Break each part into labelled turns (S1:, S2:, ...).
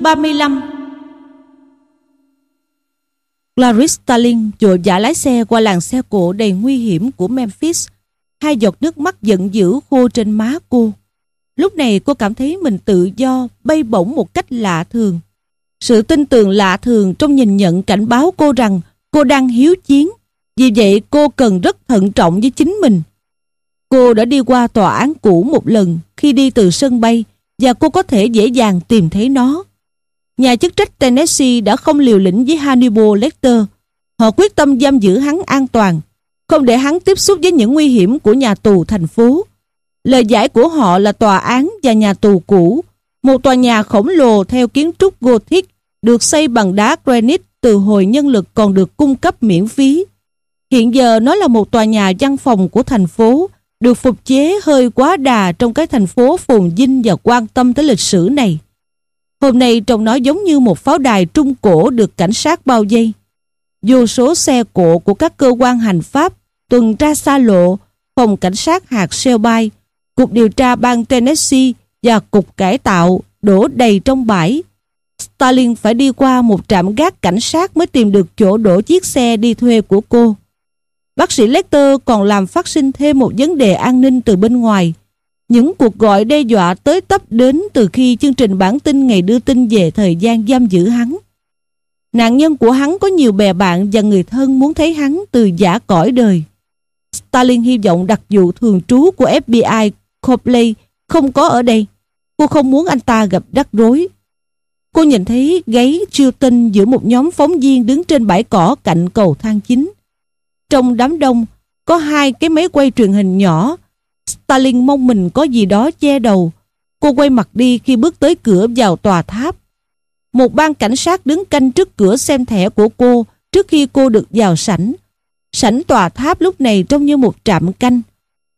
S1: 35 Clarice Starling vội vã lái xe qua làng xe cộ đầy nguy hiểm của Memphis. Hai giọt nước mắt giận dữ khô trên má cô. Lúc này cô cảm thấy mình tự do, bay bổng một cách lạ thường. Sự tin tưởng lạ thường trong nhìn nhận cảnh báo cô rằng cô đang hiếu chiến. Vì vậy cô cần rất thận trọng với chính mình. Cô đã đi qua tòa án cũ một lần khi đi từ sân bay và cô có thể dễ dàng tìm thấy nó. Nhà chức trách Tennessee đã không liều lĩnh với Hannibal Lecter. Họ quyết tâm giam giữ hắn an toàn, không để hắn tiếp xúc với những nguy hiểm của nhà tù thành phố. Lời giải của họ là tòa án và nhà tù cũ, một tòa nhà khổng lồ theo kiến trúc Gothic được xây bằng đá granite từ hồi nhân lực còn được cung cấp miễn phí. Hiện giờ nó là một tòa nhà văn phòng của thành phố, được phục chế hơi quá đà trong cái thành phố phồn dinh và quan tâm tới lịch sử này. Hôm nay trông nó giống như một pháo đài trung cổ được cảnh sát bao vây. Vô số xe cộ của các cơ quan hành pháp tuần tra xa lộ, phòng cảnh sát hạt Shelby, cục điều tra bang Tennessee và cục cải tạo đổ đầy trong bãi. Stalin phải đi qua một trạm gác cảnh sát mới tìm được chỗ đổ chiếc xe đi thuê của cô. Bác sĩ Lecter còn làm phát sinh thêm một vấn đề an ninh từ bên ngoài. Những cuộc gọi đe dọa tới tấp đến từ khi chương trình bản tin ngày đưa tin về thời gian giam giữ hắn. Nạn nhân của hắn có nhiều bè bạn và người thân muốn thấy hắn từ giả cõi đời. Stalin hy vọng đặc vụ thường trú của FBI Copley không có ở đây. Cô không muốn anh ta gặp rắc rối. Cô nhìn thấy gáy Chilton giữa một nhóm phóng viên đứng trên bãi cỏ cạnh cầu thang chính. Trong đám đông, có hai cái máy quay truyền hình nhỏ. Stalin mong mình có gì đó che đầu. Cô quay mặt đi khi bước tới cửa vào tòa tháp. Một ban cảnh sát đứng canh trước cửa xem thẻ của cô trước khi cô được vào sảnh. Sảnh tòa tháp lúc này trông như một trạm canh.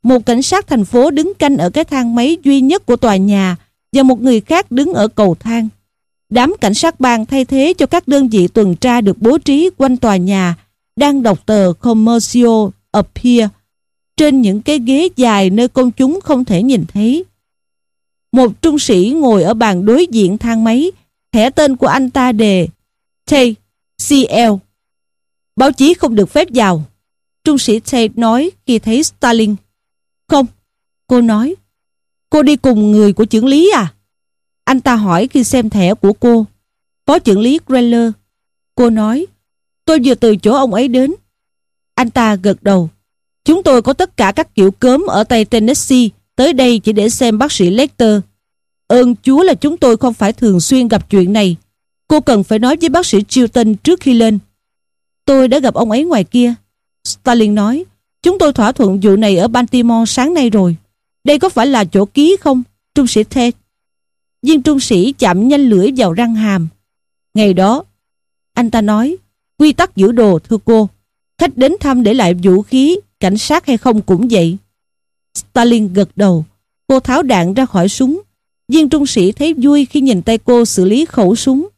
S1: Một cảnh sát thành phố đứng canh ở cái thang máy duy nhất của tòa nhà và một người khác đứng ở cầu thang. Đám cảnh sát bang thay thế cho các đơn vị tuần tra được bố trí quanh tòa nhà đang đọc tờ Commercial Appear trên những cái ghế dài nơi công chúng không thể nhìn thấy. Một trung sĩ ngồi ở bàn đối diện thang máy, thẻ tên của anh ta đề T. C.L. Báo chí không được phép vào. Trung sĩ Tate nói khi thấy Stalin. Không, cô nói. Cô đi cùng người của trưởng lý à? Anh ta hỏi khi xem thẻ của cô. Phó trưởng lý Greller. Cô nói, tôi vừa từ chỗ ông ấy đến. Anh ta gật đầu. Chúng tôi có tất cả các kiểu cớm ở Tây Tennessee tới đây chỉ để xem bác sĩ Lecter. Ơn Chúa là chúng tôi không phải thường xuyên gặp chuyện này. Cô cần phải nói với bác sĩ Chilton trước khi lên. Tôi đã gặp ông ấy ngoài kia. Stalin nói, chúng tôi thỏa thuận vụ này ở Baltimore sáng nay rồi. Đây có phải là chỗ ký không? Trung sĩ Ted. Viên trung sĩ chạm nhanh lưỡi vào răng hàm. Ngày đó, anh ta nói, quy tắc giữ đồ thưa cô. Khách đến thăm để lại vũ khí, cảnh sát hay không cũng vậy. Stalin gật đầu. Cô tháo đạn ra khỏi súng. Viên trung sĩ thấy vui khi nhìn tay cô xử lý khẩu súng.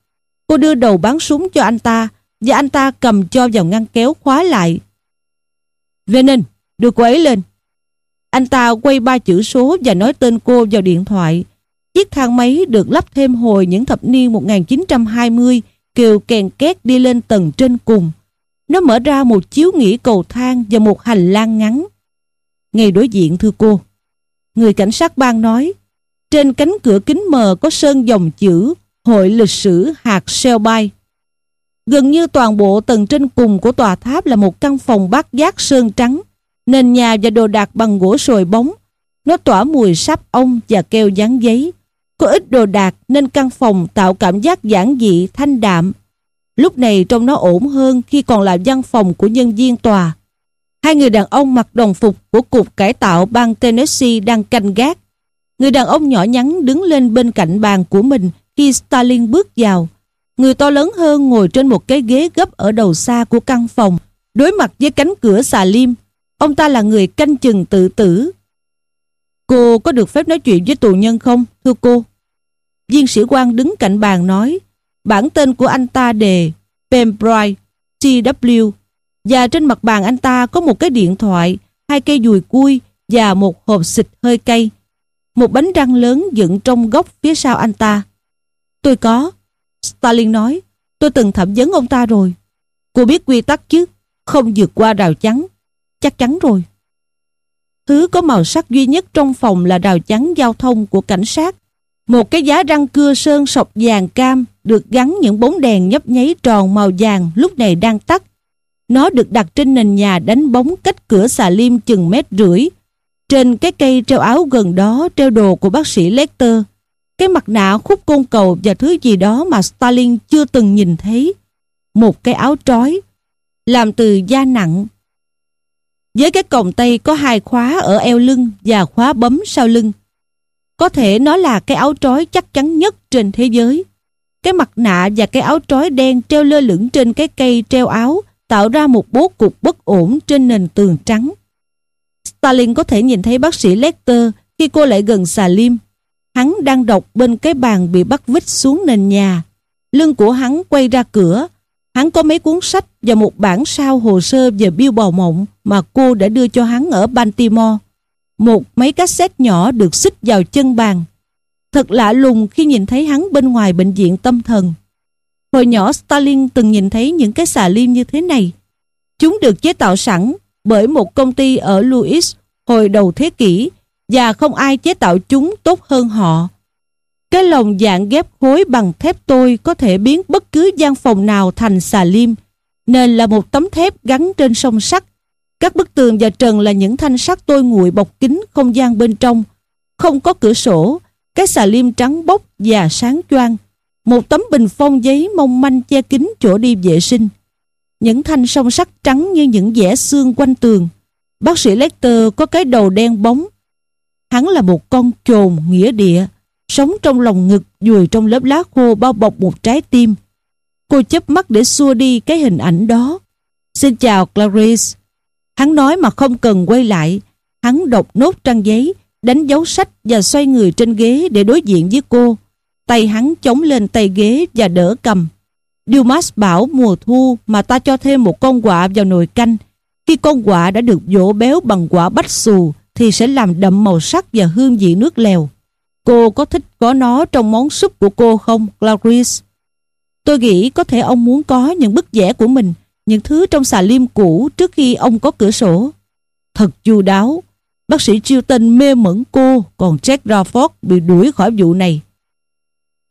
S1: Cô đưa đầu bắn súng cho anh ta và anh ta cầm cho vào ngăn kéo khóa lại. Venin, đưa cô ấy lên. Anh ta quay ba chữ số và nói tên cô vào điện thoại. Chiếc thang máy được lắp thêm hồi những thập niên 1920 kêu kèn két đi lên tầng trên cùng. Nó mở ra một chiếu nghỉ cầu thang và một hành lang ngắn. Ngay đối diện thưa cô. Người cảnh sát bang nói trên cánh cửa kính mờ có sơn dòng chữ Hội lịch sử hạt Shelby. Gần như toàn bộ tầng trên cùng của tòa tháp là một căn phòng bát giác sơn trắng, nền nhà và đồ đạc bằng gỗ sồi bóng. Nó tỏa mùi sáp ong và keo dán giấy. Có ít đồ đạc nên căn phòng tạo cảm giác giản dị, thanh đạm. Lúc này trông nó ổn hơn khi còn là văn phòng của nhân viên tòa. Hai người đàn ông mặc đồng phục của Cục Cải tạo bang Tennessee đang canh gác. Người đàn ông nhỏ nhắn đứng lên bên cạnh bàn của mình khi Stalin bước vào. Người to lớn hơn ngồi trên một cái ghế gấp ở đầu xa của căn phòng, đối mặt với cánh cửa xà liêm. Ông ta là người canh chừng tự tử. Cô có được phép nói chuyện với tù nhân không, thưa cô? Viên sĩ quan đứng cạnh bàn nói, bản tên của anh ta đề Pembroke TW và trên mặt bàn anh ta có một cái điện thoại, hai cây dùi cui và một hộp xịt hơi cay. Một bánh răng lớn dựng trong góc phía sau anh ta. Tôi có. Stalin nói, tôi từng thẩm vấn ông ta rồi. Cô biết quy tắc chứ, không vượt qua rào chắn. Chắc chắn rồi. Thứ có màu sắc duy nhất trong phòng là rào chắn giao thông của cảnh sát. Một cái giá răng cưa sơn sọc vàng cam được gắn những bóng đèn nhấp nháy tròn màu vàng lúc này đang tắt. Nó được đặt trên nền nhà đánh bóng cách cửa xà lim chừng mét rưỡi. Trên cái cây treo áo gần đó treo đồ của bác sĩ Lecter. Cái mặt nạ khúc côn cầu và thứ gì đó mà Stalin chưa từng nhìn thấy. Một cái áo trói, làm từ da nặng. Với cái còng tay có hai khóa ở eo lưng và khóa bấm sau lưng. Có thể nó là cái áo trói chắc chắn nhất trên thế giới. Cái mặt nạ và cái áo trói đen treo lơ lửng trên cái cây treo áo, tạo ra một bố cục bất ổn trên nền tường trắng. Stalin có thể nhìn thấy bác sĩ Lecter khi cô lại gần xà lim. Hắn đang đọc bên cái bàn bị bắt vít xuống nền nhà. Lưng của hắn quay ra cửa. Hắn có mấy cuốn sách và một bản sao hồ sơ về biêu bò mộng mà cô đã đưa cho hắn ở Baltimore. Một máy cassette nhỏ được xích vào chân bàn. Thật lạ lùng khi nhìn thấy hắn bên ngoài bệnh viện tâm thần. Hồi nhỏ Stalin từng nhìn thấy những cái xà lim như thế này. Chúng được chế tạo sẵn bởi một công ty ở Louis hồi đầu thế kỷ và không ai chế tạo chúng tốt hơn họ. Cái lồng dạng ghép khối bằng thép tôi có thể biến bất cứ gian phòng nào thành xà lim, nên là một tấm thép gắn trên song sắt. Các bức tường và trần là những thanh sắt tôi nguội bọc kín không gian bên trong, không có cửa sổ, cái xà lim trắng bóc và sáng choang. Một tấm bình phong giấy mong manh che kín chỗ đi vệ sinh. Những thanh song sắt trắng như những vẽ xương quanh tường. Bác sĩ Lecter có cái đầu đen bóng. Hắn là một con trồn nghĩa địa, sống trong lòng ngực dùi trong lớp lá khô bao bọc một trái tim. Cô chớp mắt để xua đi cái hình ảnh đó. Xin chào Clarice. Hắn nói mà không cần quay lại. Hắn đọc nốt trang giấy, đánh dấu sách và xoay người trên ghế để đối diện với cô. Tay hắn chống lên tay ghế và đỡ cầm. Dumas bảo mùa thu mà ta cho thêm một con quạ vào nồi canh. Khi con quạ đã được dỗ béo bằng quả bách xù thì sẽ làm đậm màu sắc và hương vị nước lèo. Cô có thích có nó trong món súp của cô không, Clarice? Tôi nghĩ có thể ông muốn có những bức vẽ của mình, những thứ trong xà lim cũ trước khi ông có cửa sổ. Thật chu đáo. Bác sĩ Chilton mê mẩn cô, còn Jack Rafford bị đuổi khỏi vụ này.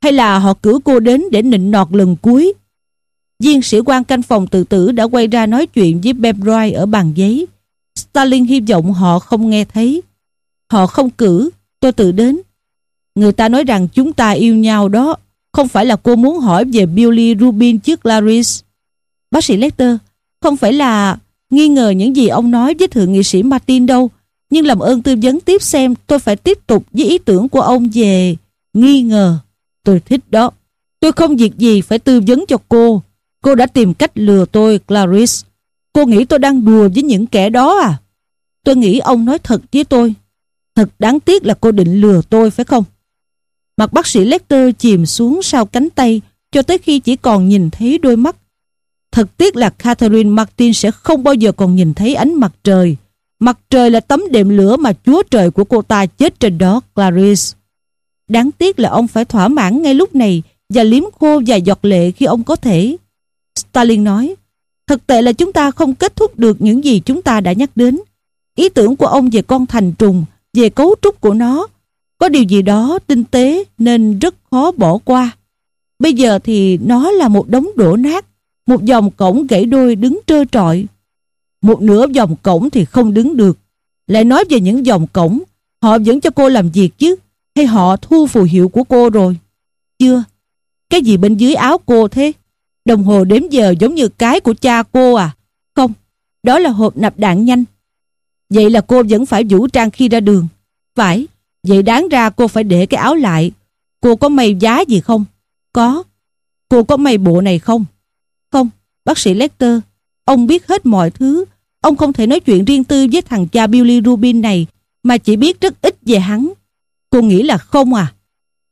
S1: Hay là họ cử cô đến để nịnh nọt lần cuối? Viên sĩ quan canh phòng tự tử đã quay ra nói chuyện với Bebroy ở bàn giấy. Stalin hy vọng họ không nghe thấy. Họ không cử, tôi tự đến. Người ta nói rằng chúng ta yêu nhau đó. Không phải là cô muốn hỏi về Billy Rubin trước Clarice. Bác sĩ Lecter, không phải là nghi ngờ những gì ông nói với thượng nghị sĩ Martin đâu. Nhưng làm ơn tư vấn tiếp xem tôi phải tiếp tục với ý tưởng của ông về nghi ngờ. Tôi thích đó. Tôi không việc gì phải tư vấn cho cô. Cô đã tìm cách lừa tôi, Clarice. Cô nghĩ tôi đang đùa với những kẻ đó à? Tôi nghĩ ông nói thật với tôi. Thật đáng tiếc là cô định lừa tôi phải không? Mặt bác sĩ Lecter chìm xuống sau cánh tay cho tới khi chỉ còn nhìn thấy đôi mắt. Thật tiếc là Catherine Martin sẽ không bao giờ còn nhìn thấy ánh mặt trời. Mặt trời là tấm đệm lửa mà chúa trời của cô ta chết trên đó, Clarice. Đáng tiếc là ông phải thỏa mãn ngay lúc này và liếm khô và giọt lệ khi ông có thể. Stalin nói, thực tệ là chúng ta không kết thúc được những gì chúng ta đã nhắc đến. Ý tưởng của ông về con thành trùng, về cấu trúc của nó, có điều gì đó tinh tế nên rất khó bỏ qua. Bây giờ thì nó là một đống đổ nát, một dòng cổng gãy đôi đứng trơ trọi. Một nửa dòng cổng thì không đứng được. Lại nói về những dòng cổng, họ vẫn cho cô làm việc chứ, hay họ thu phù hiệu của cô rồi? Chưa. Cái gì bên dưới áo cô thế? Đồng hồ đếm giờ giống như cái của cha cô à? Không, đó là hộp nạp đạn nhanh. Vậy là cô vẫn phải vũ trang khi ra đường. Phải, vậy đáng ra cô phải để cái áo lại. Cô có may giá gì không? Có. Cô có may bộ này không? Không, bác sĩ Lecter. Ông biết hết mọi thứ. Ông không thể nói chuyện riêng tư với thằng cha Billy Rubin này mà chỉ biết rất ít về hắn. Cô nghĩ là không à?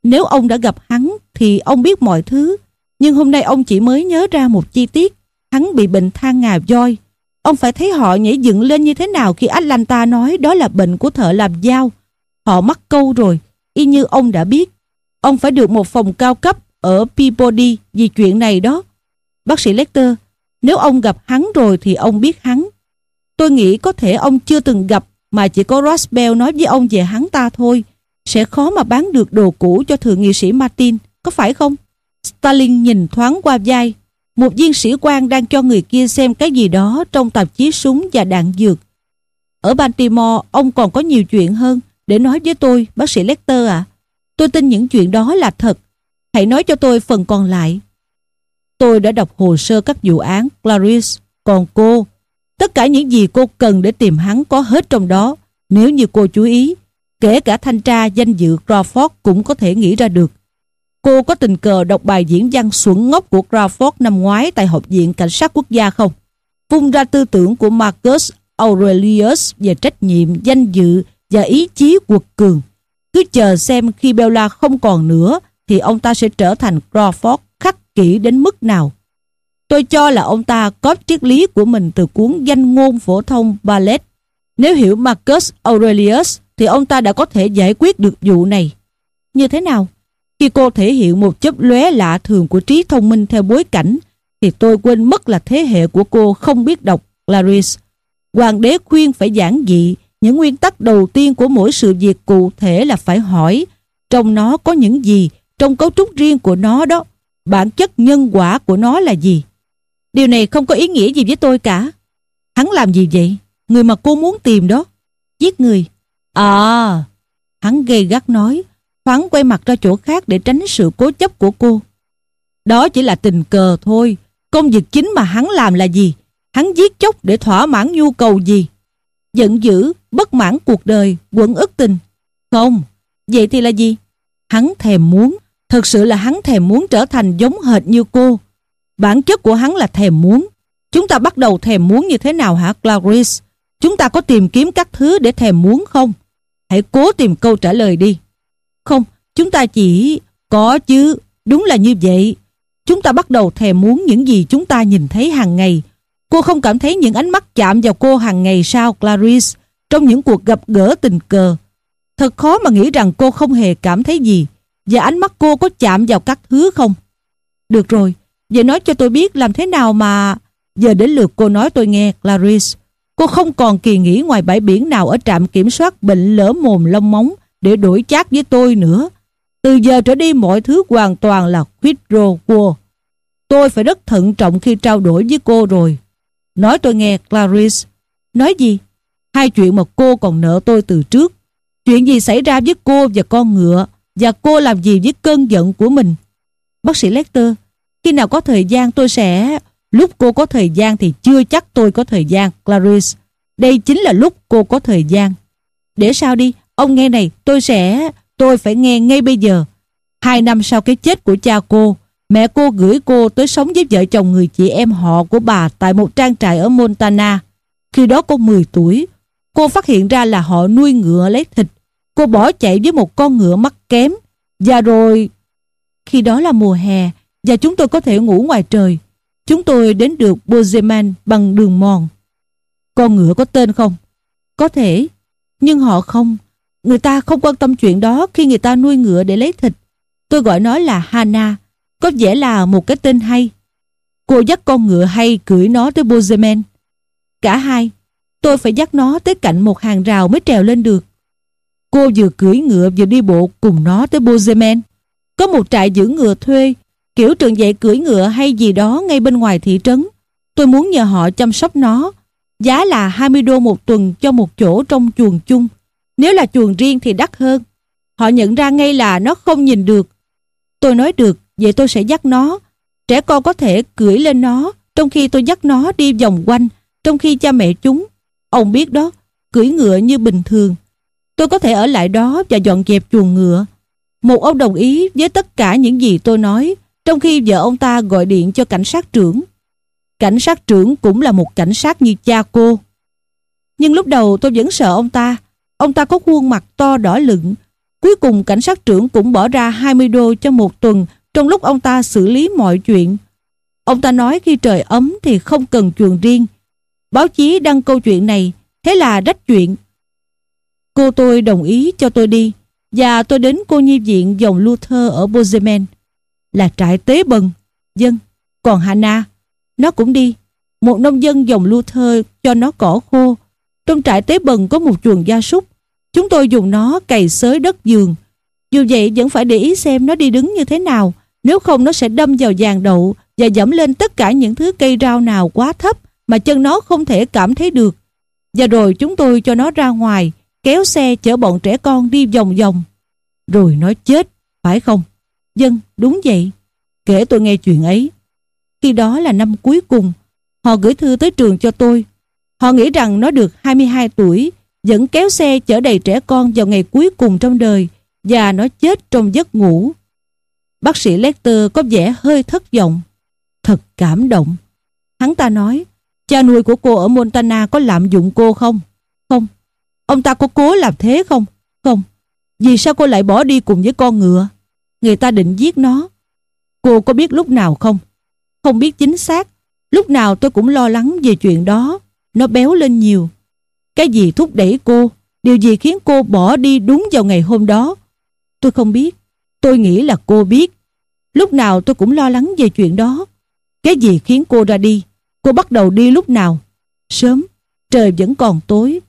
S1: Nếu ông đã gặp hắn thì ông biết mọi thứ. Nhưng hôm nay ông chỉ mới nhớ ra một chi tiết. Hắn bị bệnh than ngà voi. Ông phải thấy họ nhảy dựng lên như thế nào khi Atlanta nói đó là bệnh của thợ làm dao. Họ mắc câu rồi, y như ông đã biết. Ông phải được một phòng cao cấp ở Peabody vì chuyện này đó. Bác sĩ Lecter, nếu ông gặp hắn rồi thì ông biết hắn. Tôi nghĩ có thể ông chưa từng gặp mà chỉ có Roswell nói với ông về hắn ta thôi. Sẽ khó mà bán được đồ cũ cho thượng nghị sĩ Martin, có phải không? Stalin nhìn thoáng qua vai. Một viên sĩ quan đang cho người kia xem cái gì đó trong tạp chí súng và đạn dược. Ở Baltimore, ông còn có nhiều chuyện hơn để nói với tôi, bác sĩ Lecter ạ. Tôi tin những chuyện đó là thật. Hãy nói cho tôi phần còn lại. Tôi đã đọc hồ sơ các vụ án Clarice, còn cô, tất cả những gì cô cần để tìm hắn có hết trong đó. Nếu như cô chú ý, kể cả thanh tra danh dự Crawford cũng có thể nghĩ ra được. Cô có tình cờ đọc bài diễn văn xuẩn ngốc của Crawford năm ngoái tại Học viện Cảnh sát Quốc gia không? Vung ra tư tưởng của Marcus Aurelius về trách nhiệm, danh dự và ý chí quật cường. Cứ chờ xem khi Bella không còn nữa thì ông ta sẽ trở thành Crawford kỹ đến mức nào. Tôi cho là ông ta có triết lý của mình từ cuốn danh ngôn phổ thông Ballet. Nếu hiểu Marcus Aurelius thì ông ta đã có thể giải quyết được vụ này. Như thế nào? Khi cô thể hiện một chấp lóe lạ thường của trí thông minh theo bối cảnh thì tôi quên mất là thế hệ của cô không biết đọc Clarice. Hoàng đế khuyên phải giảng dị những nguyên tắc đầu tiên của mỗi sự việc cụ thể là phải hỏi trong nó có những gì, trong cấu trúc riêng của nó đó, bản chất nhân quả của nó là gì. Điều này không có ý nghĩa gì với tôi cả. Hắn làm gì vậy? Người mà cô muốn tìm đó. Giết người. À, hắn gây gắt nói, thoáng quay mặt ra chỗ khác để tránh sự cố chấp của cô. Đó chỉ là tình cờ thôi. Công việc chính mà hắn làm là gì? Hắn giết chóc để thỏa mãn nhu cầu gì? Giận dữ, bất mãn cuộc đời, quẩn ức tình. Không, vậy thì là gì? Hắn thèm muốn, thật sự là hắn thèm muốn trở thành giống hệt như cô. Bản chất của hắn là thèm muốn. Chúng ta bắt đầu thèm muốn như thế nào hả Clarice? Chúng ta có tìm kiếm các thứ để thèm muốn không? Hãy cố tìm câu trả lời đi. Không, chúng ta chỉ... Có chứ, đúng là như vậy. Chúng ta bắt đầu thèm muốn những gì chúng ta nhìn thấy hàng ngày. Cô không cảm thấy những ánh mắt chạm vào cô hàng ngày sao Clarice trong những cuộc gặp gỡ tình cờ. Thật khó mà nghĩ rằng cô không hề cảm thấy gì và ánh mắt cô có chạm vào các thứ không? Được rồi, Vậy nói cho tôi biết làm thế nào mà... Giờ đến lượt cô nói tôi nghe, Clarice. Cô không còn kỳ nghỉ ngoài bãi biển nào ở trạm kiểm soát bệnh lỡ mồm lông móng để đổi chát với tôi nữa. Từ giờ trở đi mọi thứ hoàn toàn là quid pro quo. Tôi phải rất thận trọng khi trao đổi với cô rồi. Nói tôi nghe, Clarice. Nói gì? Hai chuyện mà cô còn nợ tôi từ trước. Chuyện gì xảy ra với cô và con ngựa và cô làm gì với cơn giận của mình? Bác sĩ Lecter, khi nào có thời gian tôi sẽ... Lúc cô có thời gian thì chưa chắc tôi có thời gian, Clarice. Đây chính là lúc cô có thời gian. Để sao đi, ông nghe này, tôi sẽ... Tôi phải nghe ngay bây giờ. Hai năm sau cái chết của cha cô, mẹ cô gửi cô tới sống với vợ chồng người chị em họ của bà tại một trang trại ở Montana. Khi đó cô 10 tuổi, cô phát hiện ra là họ nuôi ngựa lấy thịt. Cô bỏ chạy với một con ngựa mắt kém. Và rồi... Khi đó là mùa hè, và chúng tôi có thể ngủ ngoài trời. Chúng tôi đến được Bozeman bằng đường mòn. Con ngựa có tên không? Có thể, nhưng họ không. Người ta không quan tâm chuyện đó khi người ta nuôi ngựa để lấy thịt. Tôi gọi nó là Hana, có vẻ là một cái tên hay. Cô dắt con ngựa hay cưỡi nó tới Bozeman. Cả hai, tôi phải dắt nó tới cạnh một hàng rào mới trèo lên được. Cô vừa cưỡi ngựa vừa đi bộ cùng nó tới Bozeman. Có một trại giữ ngựa thuê kiểu trường dạy cưỡi ngựa hay gì đó ngay bên ngoài thị trấn. Tôi muốn nhờ họ chăm sóc nó. Giá là 20 đô một tuần cho một chỗ trong chuồng chung. Nếu là chuồng riêng thì đắt hơn. Họ nhận ra ngay là nó không nhìn được. Tôi nói được, vậy tôi sẽ dắt nó. Trẻ con có thể cưỡi lên nó, trong khi tôi dắt nó đi vòng quanh, trong khi cha mẹ chúng. Ông biết đó, cưỡi ngựa như bình thường. Tôi có thể ở lại đó và dọn dẹp chuồng ngựa. Một ông đồng ý với tất cả những gì tôi nói trong khi vợ ông ta gọi điện cho cảnh sát trưởng. Cảnh sát trưởng cũng là một cảnh sát như cha cô. Nhưng lúc đầu tôi vẫn sợ ông ta. Ông ta có khuôn mặt to đỏ lựng. Cuối cùng cảnh sát trưởng cũng bỏ ra 20 đô cho một tuần trong lúc ông ta xử lý mọi chuyện. Ông ta nói khi trời ấm thì không cần chuồng riêng. Báo chí đăng câu chuyện này, thế là rách chuyện. Cô tôi đồng ý cho tôi đi và tôi đến cô nhi viện dòng Luther ở Bozeman. Là trại tế bần. Dân. Còn Hana, nó cũng đi. Một nông dân dòng Luther cho nó cỏ khô. Trong trại tế bần có một chuồng gia súc. Chúng tôi dùng nó cày xới đất giường. Dù vậy vẫn phải để ý xem nó đi đứng như thế nào. Nếu không nó sẽ đâm vào vàng đậu và dẫm lên tất cả những thứ cây rau nào quá thấp mà chân nó không thể cảm thấy được. Và rồi chúng tôi cho nó ra ngoài, kéo xe chở bọn trẻ con đi vòng vòng. Rồi nó chết, phải không? Dân, đúng vậy. Kể tôi nghe chuyện ấy. Khi đó là năm cuối cùng, họ gửi thư tới trường cho tôi. Họ nghĩ rằng nó được 22 tuổi, vẫn kéo xe chở đầy trẻ con vào ngày cuối cùng trong đời và nó chết trong giấc ngủ. Bác sĩ Lecter có vẻ hơi thất vọng. Thật cảm động. Hắn ta nói, cha nuôi của cô ở Montana có lạm dụng cô không? Không. Ông ta có cố làm thế không? Không. Vì sao cô lại bỏ đi cùng với con ngựa? Người ta định giết nó. Cô có biết lúc nào không? Không biết chính xác. Lúc nào tôi cũng lo lắng về chuyện đó. Nó béo lên nhiều. Cái gì thúc đẩy cô? Điều gì khiến cô bỏ đi đúng vào ngày hôm đó? Tôi không biết. Tôi nghĩ là cô biết. Lúc nào tôi cũng lo lắng về chuyện đó. Cái gì khiến cô ra đi? Cô bắt đầu đi lúc nào? Sớm, trời vẫn còn tối.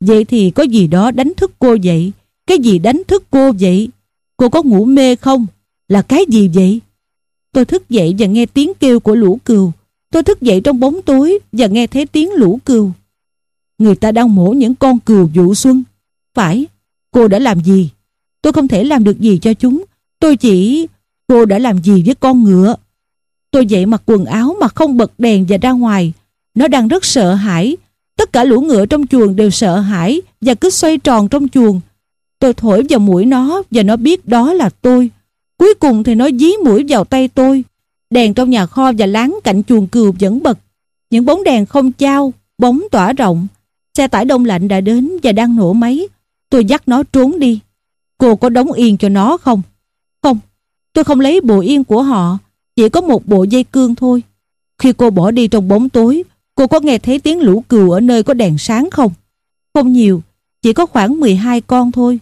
S1: Vậy thì có gì đó đánh thức cô vậy? Cái gì đánh thức cô vậy? Cô có ngủ mê không? Là cái gì vậy? Tôi thức dậy và nghe tiếng kêu của lũ cừu. Tôi thức dậy trong bóng tối và nghe thấy tiếng lũ cừu. Người ta đang mổ những con cừu vụ xuân. Phải, cô đã làm gì? Tôi không thể làm được gì cho chúng. Tôi chỉ... Cô đã làm gì với con ngựa? Tôi dậy mặc quần áo mà không bật đèn và ra ngoài. Nó đang rất sợ hãi. Tất cả lũ ngựa trong chuồng đều sợ hãi và cứ xoay tròn trong chuồng. Tôi thổi vào mũi nó và nó biết đó là tôi. Cuối cùng thì nó dí mũi vào tay tôi. Đèn trong nhà kho và láng cạnh chuồng cừu vẫn bật. Những bóng đèn không trao, bóng tỏa rộng. Xe tải đông lạnh đã đến và đang nổ máy. Tôi dắt nó trốn đi. Cô có đóng yên cho nó không? Không, tôi không lấy bộ yên của họ. Chỉ có một bộ dây cương thôi. Khi cô bỏ đi trong bóng tối, cô có nghe thấy tiếng lũ cừu ở nơi có đèn sáng không? Không nhiều, chỉ có khoảng 12 con thôi.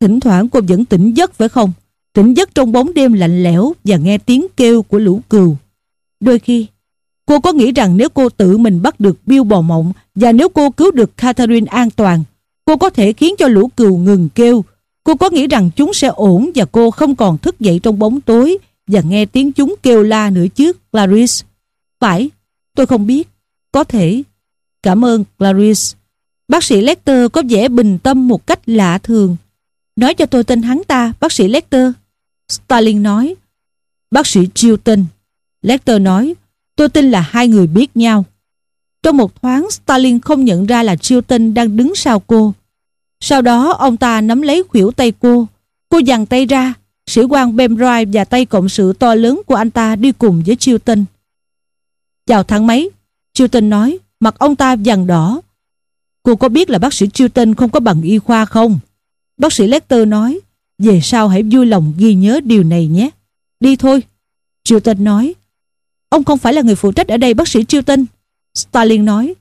S1: Thỉnh thoảng cô vẫn tỉnh giấc phải không? Tỉnh giấc trong bóng đêm lạnh lẽo và nghe tiếng kêu của lũ cừu. Đôi khi, cô có nghĩ rằng nếu cô tự mình bắt được Bill bò mộng và nếu cô cứu được Catherine an toàn, cô có thể khiến cho lũ cừu ngừng kêu. Cô có nghĩ rằng chúng sẽ ổn và cô không còn thức dậy trong bóng tối và nghe tiếng chúng kêu la nữa chứ, Clarice. Phải, tôi không biết. Có thể. Cảm ơn, Clarice. Bác sĩ Lecter có vẻ bình tâm một cách lạ thường. Nói cho tôi tên hắn ta, bác sĩ Lecter. Stalin nói. Bác sĩ Chilton. Lecter nói, tôi tin là hai người biết nhau. Trong một thoáng, Stalin không nhận ra là Chilton đang đứng sau cô. Sau đó, ông ta nắm lấy khuỷu tay cô. Cô giằng tay ra, sĩ quan Bemroy và tay cộng sự to lớn của anh ta đi cùng với Chilton. Chào thang mấy, Chilton nói, mặt ông ta vàng đỏ. Cô có biết là bác sĩ Chilton không có bằng y khoa không? Bác sĩ Lester nói, về sau hãy vui lòng ghi nhớ điều này nhé. Đi thôi. Chilton nói, ông không phải là người phụ trách ở đây bác sĩ Chilton. Stalin nói,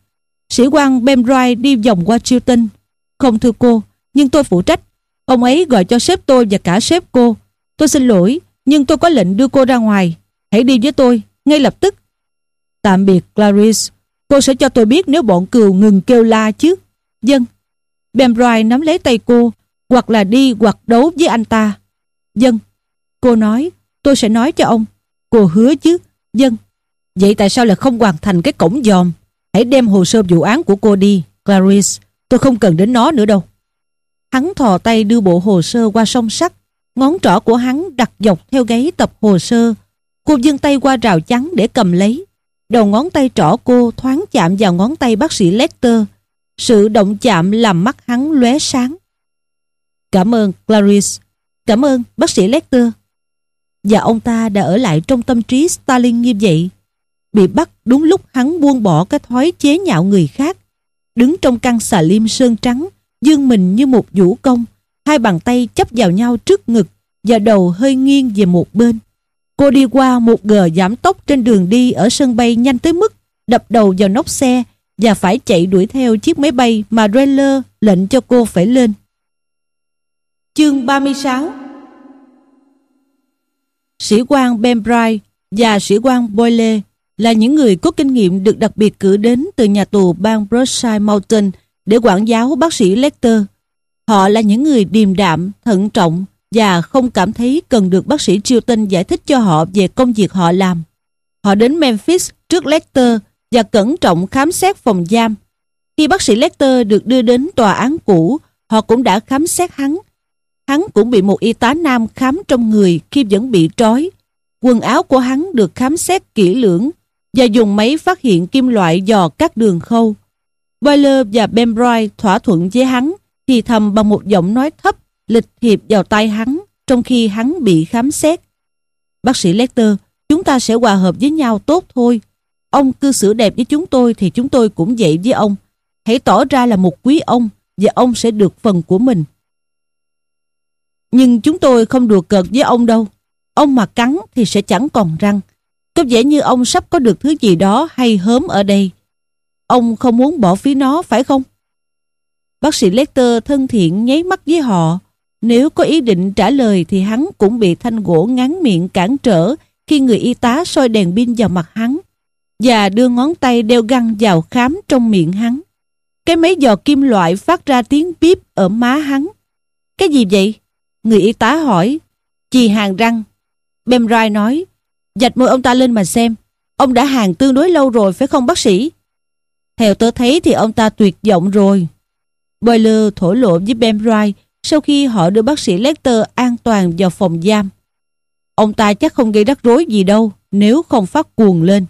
S1: sĩ quan Bemroy đi vòng qua Chilton. Không thưa cô, nhưng tôi phụ trách. Ông ấy gọi cho sếp tôi và cả sếp cô. Tôi xin lỗi, nhưng tôi có lệnh đưa cô ra ngoài. Hãy đi với tôi, ngay lập tức. Tạm biệt Clarice, cô sẽ cho tôi biết nếu bọn cừu ngừng kêu la chứ. Vâng. Dân. Bembroy nắm lấy tay cô, hoặc là đi hoặc đấu với anh ta. Dân. Cô nói, tôi sẽ nói cho ông. Cô hứa chứ. Dân. Vậy tại sao lại không hoàn thành cái cổng dòm? Hãy đem hồ sơ vụ án của cô đi, Clarice. Tôi không cần đến nó nữa đâu. Hắn thò tay đưa bộ hồ sơ qua song sắt. Ngón trỏ của hắn đặt dọc theo gáy tập hồ sơ. Cô dương tay qua rào chắn để cầm lấy. Đầu ngón tay trỏ cô thoáng chạm vào ngón tay bác sĩ Lester. Sự động chạm làm mắt hắn lóe sáng. Cảm ơn Clarice. Cảm ơn bác sĩ Lester. Và ông ta đã ở lại trong tâm trí Stalin như vậy. Bị bắt đúng lúc hắn buông bỏ cái thói chế nhạo người khác. Đứng trong căn xà lim sơn trắng, dương mình như một vũ công, hai bàn tay chấp vào nhau trước ngực và đầu hơi nghiêng về một bên. Cô đi qua một gờ giảm tốc trên đường đi ở sân bay nhanh tới mức đập đầu vào nóc xe và phải chạy đuổi theo chiếc máy bay mà Reller lệnh cho cô phải lên. Chương 36 sĩ quan Ben và sĩ quan Boyle là những người có kinh nghiệm được đặc biệt cử đến từ nhà tù bang Berkshire Mountain để quản giáo bác sĩ Lecter. Họ là những người điềm đạm, thận trọng và không cảm thấy cần được bác sĩ Chilton giải thích cho họ về công việc họ làm. Họ đến Memphis trước Lecter và cẩn trọng khám xét phòng giam. Khi bác sĩ Lecter được đưa đến tòa án cũ, họ cũng đã khám xét hắn. Hắn cũng bị một y tá nam khám trong người khi vẫn bị trói. Quần áo của hắn được khám xét kỹ lưỡng và dùng máy phát hiện kim loại dò các đường khâu. Boiler và Bembroy thỏa thuận với hắn thì thầm bằng một giọng nói thấp lịch thiệp vào tay hắn trong khi hắn bị khám xét. Bác sĩ Lecter, chúng ta sẽ hòa hợp với nhau tốt thôi. Ông cư xử đẹp với chúng tôi thì chúng tôi cũng vậy với ông. Hãy tỏ ra là một quý ông và ông sẽ được phần của mình. Nhưng chúng tôi không đùa cợt với ông đâu. Ông mà cắn thì sẽ chẳng còn răng. Có vẻ như ông sắp có được thứ gì đó hay hớm ở đây. Ông không muốn bỏ phí nó phải không? Bác sĩ Lecter thân thiện nháy mắt với họ. Nếu có ý định trả lời thì hắn cũng bị thanh gỗ ngắn miệng cản trở khi người y tá soi đèn pin vào mặt hắn và đưa ngón tay đeo găng vào khám trong miệng hắn. Cái máy dò kim loại phát ra tiếng bíp ở má hắn. Cái gì vậy? Người y tá hỏi. Chì hàng răng. Bemrai nói. Dạch môi ông ta lên mà xem. Ông đã hàng tương đối lâu rồi, phải không bác sĩ? Theo tớ thấy thì ông ta tuyệt vọng rồi. Boiler thổ lộ với Bemrai sau khi họ đưa bác sĩ Lecter an toàn vào phòng giam. Ông ta chắc không gây rắc rối gì đâu nếu không phát cuồng lên.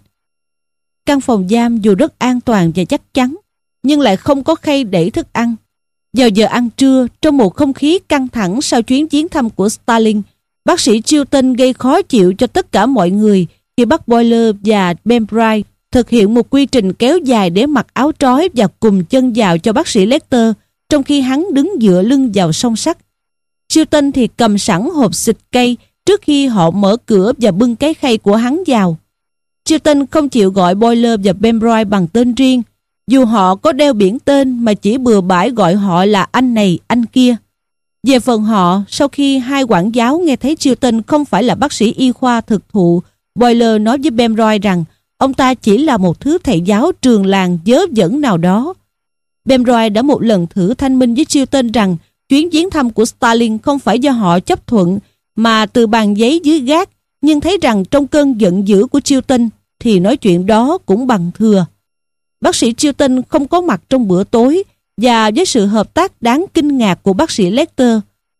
S1: Căn phòng giam dù rất an toàn và chắc chắn nhưng lại không có khay để thức ăn. Vào giờ ăn trưa, trong một không khí căng thẳng sau chuyến chiến thăm của Stalin, bác sĩ Chilton gây khó chịu cho tất cả mọi người khi bắt Boiler và Ben Bright thực hiện một quy trình kéo dài để mặc áo trói và cùng chân vào cho bác sĩ Lecter trong khi hắn đứng dựa lưng vào song sắt. siêu Chilton thì cầm sẵn hộp xịt cây trước khi họ mở cửa và bưng cái khay của hắn vào. siêu Chilton không chịu gọi Boiler và bemroy bằng tên riêng dù họ có đeo biển tên mà chỉ bừa bãi gọi họ là anh này, anh kia. Về phần họ, sau khi hai quản giáo nghe thấy siêu Chilton không phải là bác sĩ y khoa thực thụ, Boiler nói với Bemroy rằng ông ta chỉ là một thứ thầy giáo trường làng dớ dẫn nào đó. Bemroy đã một lần thử thanh minh với Chilton rằng chuyến viếng thăm của Stalin không phải do họ chấp thuận mà từ bàn giấy dưới gác nhưng thấy rằng trong cơn giận dữ của Chilton thì nói chuyện đó cũng bằng thừa. Bác sĩ Chilton không có mặt trong bữa tối và với sự hợp tác đáng kinh ngạc của bác sĩ Lecter,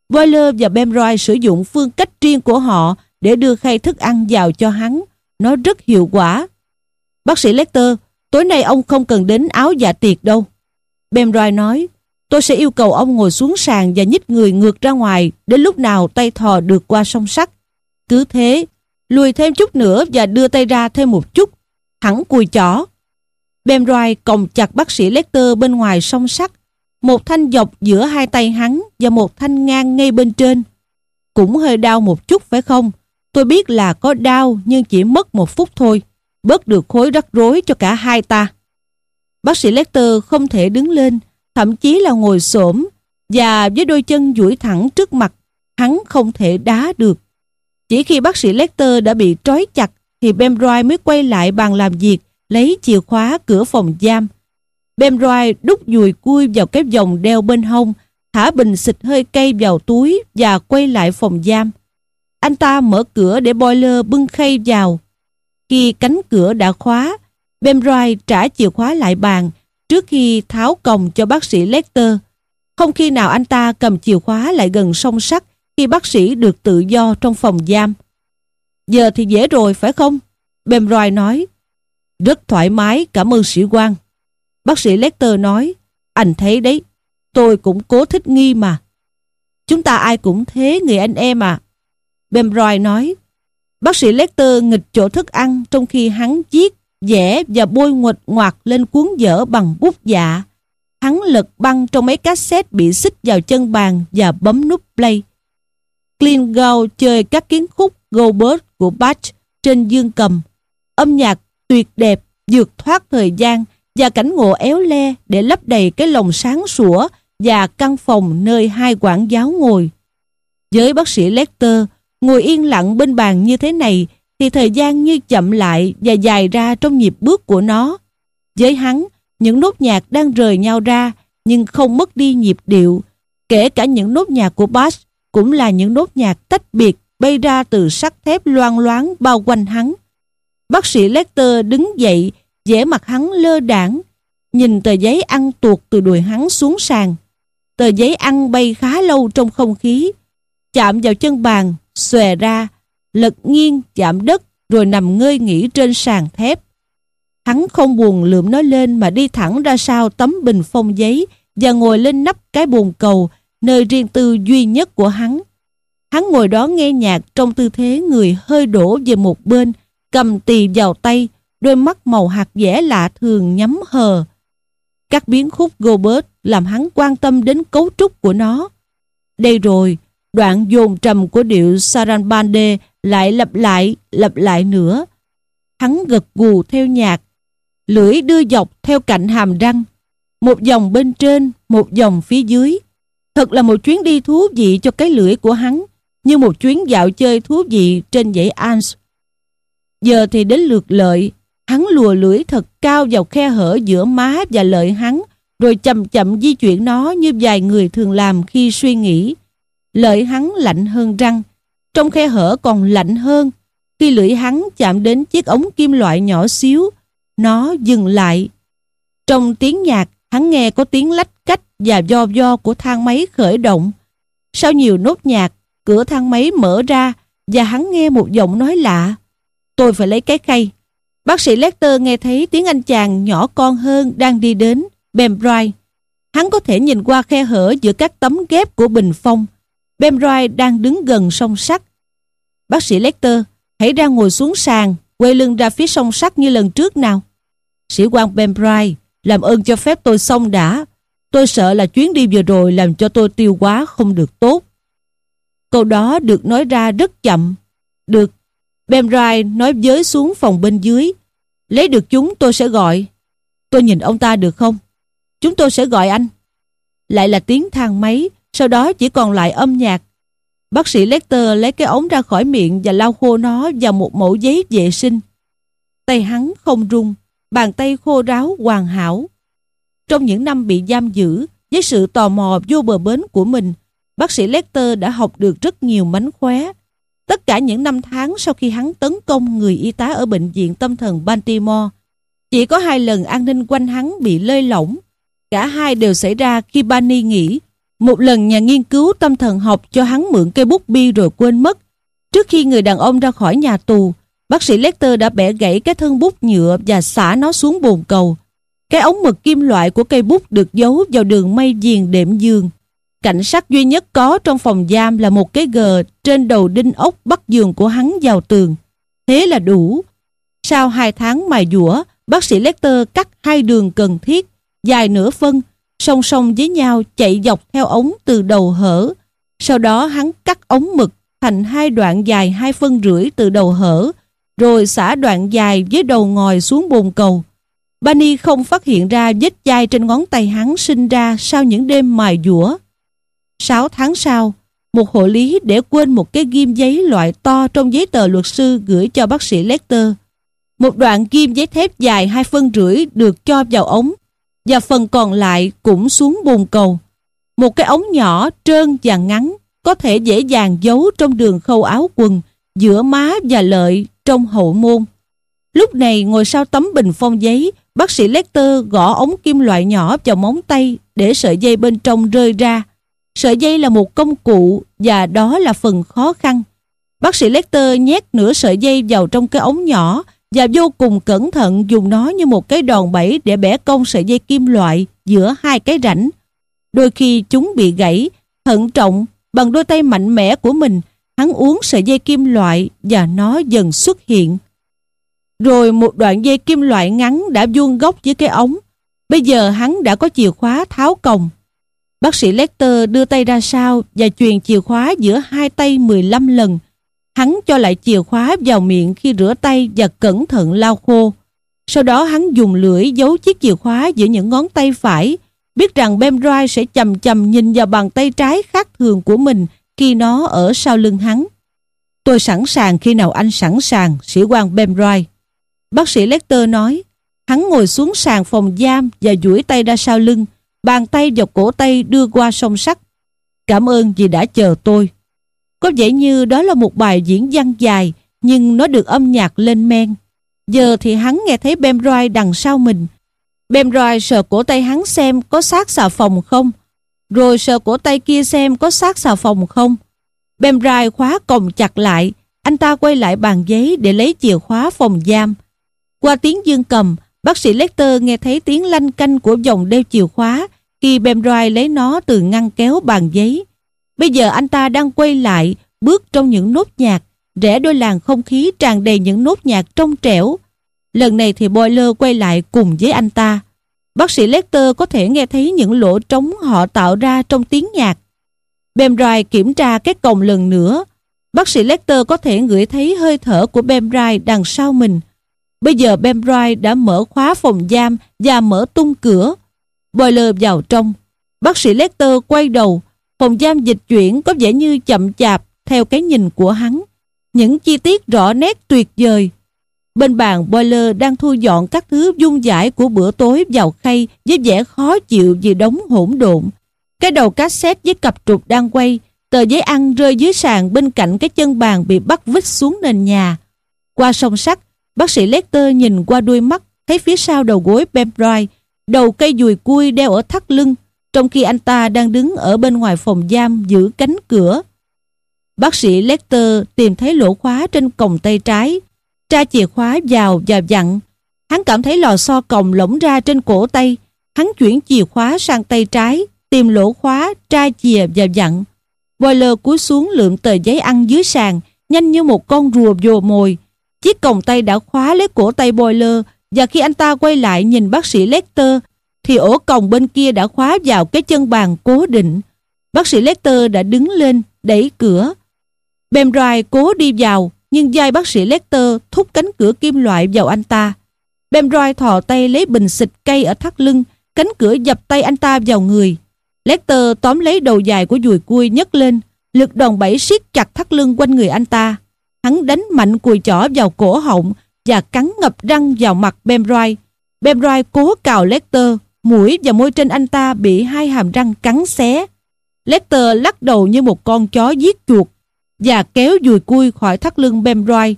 S1: Boiler và Bemroy sử dụng phương cách riêng của họ để đưa khay thức ăn vào cho hắn. Nó rất hiệu quả. Bác sĩ Lecter, tối nay ông không cần đến áo dạ tiệc đâu. Bemroy nói, tôi sẽ yêu cầu ông ngồi xuống sàn và nhích người ngược ra ngoài đến lúc nào tay thò được qua song sắt. Cứ thế, lùi thêm chút nữa và đưa tay ra thêm một chút. hẳn cùi chỏ. Bemroy còng chặt bác sĩ Lecter bên ngoài song sắt, một thanh dọc giữa hai tay hắn và một thanh ngang ngay bên trên. Cũng hơi đau một chút phải không? Tôi biết là có đau nhưng chỉ mất một phút thôi, bớt được khối rắc rối cho cả hai ta. Bác sĩ Lecter không thể đứng lên, thậm chí là ngồi xổm và với đôi chân duỗi thẳng trước mặt, hắn không thể đá được. Chỉ khi bác sĩ Lecter đã bị trói chặt thì Bemroy mới quay lại bàn làm việc lấy chìa khóa cửa phòng giam. Bemroy đút dùi cui vào cái vòng đeo bên hông, thả bình xịt hơi cay vào túi và quay lại phòng giam. Anh ta mở cửa để boiler bưng khay vào. Khi cánh cửa đã khóa, Bemroy trả chìa khóa lại bàn trước khi tháo còng cho bác sĩ Lecter. Không khi nào anh ta cầm chìa khóa lại gần song sắt khi bác sĩ được tự do trong phòng giam. Giờ thì dễ rồi phải không? Bemroy nói. Rất thoải mái, cảm ơn sĩ quan. Bác sĩ Lecter nói, anh thấy đấy, tôi cũng cố thích nghi mà. Chúng ta ai cũng thế người anh em à. Bemroy nói, bác sĩ Lecter nghịch chỗ thức ăn trong khi hắn giết vẽ và bôi nguệt ngoạc lên cuốn dở bằng bút dạ. Hắn lật băng trong mấy cassette bị xích vào chân bàn và bấm nút play. Clint Gao chơi các kiến khúc Goldberg của Bach trên dương cầm. Âm nhạc tuyệt đẹp, vượt thoát thời gian và cảnh ngộ éo le để lấp đầy cái lồng sáng sủa và căn phòng nơi hai quản giáo ngồi. Với bác sĩ Lecter, Ngồi yên lặng bên bàn như thế này thì thời gian như chậm lại và dài ra trong nhịp bước của nó. Với hắn, những nốt nhạc đang rời nhau ra nhưng không mất đi nhịp điệu. Kể cả những nốt nhạc của bass cũng là những nốt nhạc tách biệt bay ra từ sắt thép loang loáng bao quanh hắn. Bác sĩ Lecter đứng dậy, vẻ mặt hắn lơ đảng, nhìn tờ giấy ăn tuột từ đùi hắn xuống sàn. Tờ giấy ăn bay khá lâu trong không khí, chạm vào chân bàn, xòe ra, lật nghiêng chạm đất rồi nằm ngơi nghỉ trên sàn thép. Hắn không buồn lượm nó lên mà đi thẳng ra sau tấm bình phong giấy và ngồi lên nắp cái bồn cầu nơi riêng tư duy nhất của hắn. Hắn ngồi đó nghe nhạc trong tư thế người hơi đổ về một bên, cầm tì vào tay, đôi mắt màu hạt dẻ lạ thường nhắm hờ. Các biến khúc Gobert làm hắn quan tâm đến cấu trúc của nó. Đây rồi, đoạn dồn trầm của điệu Sarabande lại lặp lại, lặp lại nữa. Hắn gật gù theo nhạc, lưỡi đưa dọc theo cạnh hàm răng. Một dòng bên trên, một dòng phía dưới. Thật là một chuyến đi thú vị cho cái lưỡi của hắn, như một chuyến dạo chơi thú vị trên dãy Alps. Giờ thì đến lượt lợi, hắn lùa lưỡi thật cao vào khe hở giữa má và lợi hắn, rồi chậm chậm di chuyển nó như vài người thường làm khi suy nghĩ. Lợi hắn lạnh hơn răng, trong khe hở còn lạnh hơn. Khi lưỡi hắn chạm đến chiếc ống kim loại nhỏ xíu, nó dừng lại. Trong tiếng nhạc, hắn nghe có tiếng lách cách và do do của thang máy khởi động. Sau nhiều nốt nhạc, cửa thang máy mở ra và hắn nghe một giọng nói lạ. Tôi phải lấy cái khay. Bác sĩ Lester nghe thấy tiếng anh chàng nhỏ con hơn đang đi đến, Bembroy. Hắn có thể nhìn qua khe hở giữa các tấm ghép của bình phong. Bemroy đang đứng gần song sắt. Bác sĩ Lecter, hãy ra ngồi xuống sàn, quay lưng ra phía song sắt như lần trước nào. Sĩ quan Bemroy, làm ơn cho phép tôi xong đã. Tôi sợ là chuyến đi vừa rồi làm cho tôi tiêu quá không được tốt. Câu đó được nói ra rất chậm. Được. Bemroy nói với xuống phòng bên dưới. Lấy được chúng tôi sẽ gọi. Tôi nhìn ông ta được không? Chúng tôi sẽ gọi anh. Lại là tiếng thang máy, sau đó chỉ còn lại âm nhạc. Bác sĩ Lecter lấy cái ống ra khỏi miệng và lau khô nó vào một mẫu giấy vệ sinh. Tay hắn không rung, bàn tay khô ráo hoàn hảo. Trong những năm bị giam giữ, với sự tò mò vô bờ bến của mình, bác sĩ Lecter đã học được rất nhiều mánh khóe. Tất cả những năm tháng sau khi hắn tấn công người y tá ở bệnh viện tâm thần Baltimore, chỉ có hai lần an ninh quanh hắn bị lơi lỏng. Cả hai đều xảy ra khi Barney nghỉ. Một lần nhà nghiên cứu tâm thần học cho hắn mượn cây bút bi rồi quên mất. Trước khi người đàn ông ra khỏi nhà tù, bác sĩ Lecter đã bẻ gãy cái thân bút nhựa và xả nó xuống bồn cầu. Cái ống mực kim loại của cây bút được giấu vào đường mây viền đệm giường. Cảnh sát duy nhất có trong phòng giam là một cái gờ trên đầu đinh ốc bắt giường của hắn vào tường. Thế là đủ. Sau hai tháng mài dũa, bác sĩ Lecter cắt hai đường cần thiết, dài nửa phân, song song với nhau chạy dọc theo ống từ đầu hở. Sau đó hắn cắt ống mực thành hai đoạn dài hai phân rưỡi từ đầu hở, rồi xả đoạn dài với đầu ngòi xuống bồn cầu. Bani không phát hiện ra vết chai trên ngón tay hắn sinh ra sau những đêm mài dũa. Sáu tháng sau, một hộ lý để quên một cái ghim giấy loại to trong giấy tờ luật sư gửi cho bác sĩ Lecter. Một đoạn ghim giấy thép dài hai phân rưỡi được cho vào ống và phần còn lại cũng xuống bồn cầu. Một cái ống nhỏ trơn và ngắn có thể dễ dàng giấu trong đường khâu áo quần giữa má và lợi trong hậu môn. Lúc này ngồi sau tấm bình phong giấy, bác sĩ Lecter gõ ống kim loại nhỏ vào móng tay để sợi dây bên trong rơi ra. Sợi dây là một công cụ và đó là phần khó khăn. Bác sĩ Lecter nhét nửa sợi dây vào trong cái ống nhỏ và vô cùng cẩn thận dùng nó như một cái đòn bẩy để bẻ cong sợi dây kim loại giữa hai cái rãnh. Đôi khi chúng bị gãy, thận trọng, bằng đôi tay mạnh mẽ của mình, hắn uống sợi dây kim loại và nó dần xuất hiện. Rồi một đoạn dây kim loại ngắn đã vuông góc với cái ống. Bây giờ hắn đã có chìa khóa tháo còng. Bác sĩ Lecter đưa tay ra sau và truyền chìa khóa giữa hai tay 15 lần. Hắn cho lại chìa khóa vào miệng khi rửa tay và cẩn thận lau khô. Sau đó hắn dùng lưỡi giấu chiếc chìa khóa giữa những ngón tay phải, biết rằng Bemroy sẽ chầm chầm nhìn vào bàn tay trái khác thường của mình khi nó ở sau lưng hắn. Tôi sẵn sàng khi nào anh sẵn sàng, sĩ quan Bemroy. Bác sĩ Lecter nói, hắn ngồi xuống sàn phòng giam và duỗi tay ra sau lưng, bàn tay dọc cổ tay đưa qua song sắt. Cảm ơn vì đã chờ tôi. Có vẻ như đó là một bài diễn văn dài, nhưng nó được âm nhạc lên men. Giờ thì hắn nghe thấy Bemroy đằng sau mình. Bemroy sờ cổ tay hắn xem có sát xà phòng không, rồi sờ cổ tay kia xem có sát xà phòng không. Bemroy khóa còng chặt lại, anh ta quay lại bàn giấy để lấy chìa khóa phòng giam. Qua tiếng dương cầm, bác sĩ Lecter nghe thấy tiếng lanh canh của dòng đeo chìa khóa khi Bemroy lấy nó từ ngăn kéo bàn giấy. Bây giờ anh ta đang quay lại, bước trong những nốt nhạc, rẽ đôi làng không khí tràn đầy những nốt nhạc trong trẻo. Lần này thì Boiler quay lại cùng với anh ta. Bác sĩ Lecter có thể nghe thấy những lỗ trống họ tạo ra trong tiếng nhạc. Bemrai kiểm tra cái còng lần nữa. Bác sĩ Lecter có thể ngửi thấy hơi thở của Bemrai đằng sau mình. Bây giờ Bemrai đã mở khóa phòng giam và mở tung cửa. Boiler vào trong. Bác sĩ Lecter quay đầu. Phòng giam dịch chuyển có vẻ như chậm chạp theo cái nhìn của hắn. Những chi tiết rõ nét tuyệt vời. Bên bàn Boiler đang thu dọn các thứ dung giải của bữa tối vào khay với vẻ khó chịu vì đống hỗn độn. Cái đầu cassette với cặp trục đang quay, tờ giấy ăn rơi dưới sàn bên cạnh cái chân bàn bị bắt vít xuống nền nhà. Qua song sắt, bác sĩ Lecter nhìn qua đuôi mắt, thấy phía sau đầu gối Bembroy, đầu cây dùi cui đeo ở thắt lưng, trong khi anh ta đang đứng ở bên ngoài phòng giam giữ cánh cửa. Bác sĩ Lecter tìm thấy lỗ khóa trên còng tay trái, tra chìa khóa vào và dặn. Hắn cảm thấy lò xo còng lỏng ra trên cổ tay, hắn chuyển chìa khóa sang tay trái, tìm lỗ khóa, tra chìa và dặn. Boiler cúi xuống lượm tờ giấy ăn dưới sàn, nhanh như một con rùa vồ mồi. Chiếc còng tay đã khóa lấy cổ tay Boiler và khi anh ta quay lại nhìn bác sĩ Lecter thì ổ còng bên kia đã khóa vào cái chân bàn cố định. Bác sĩ Lecter đã đứng lên, đẩy cửa. Bemroy cố đi vào nhưng vai bác sĩ Lecter thúc cánh cửa kim loại vào anh ta. Bemroy thò tay lấy bình xịt cây ở thắt lưng, cánh cửa dập tay anh ta vào người. Lecter tóm lấy đầu dài của dùi cui nhấc lên, lực đòn bẩy siết chặt thắt lưng quanh người anh ta. Hắn đánh mạnh cùi chỏ vào cổ họng và cắn ngập răng vào mặt Bemroy. Bemroy cố cào Lecter, mũi và môi trên anh ta bị hai hàm răng cắn xé. Lecter lắc đầu như một con chó giết chuột và kéo dùi cui khỏi thắt lưng Bemroy.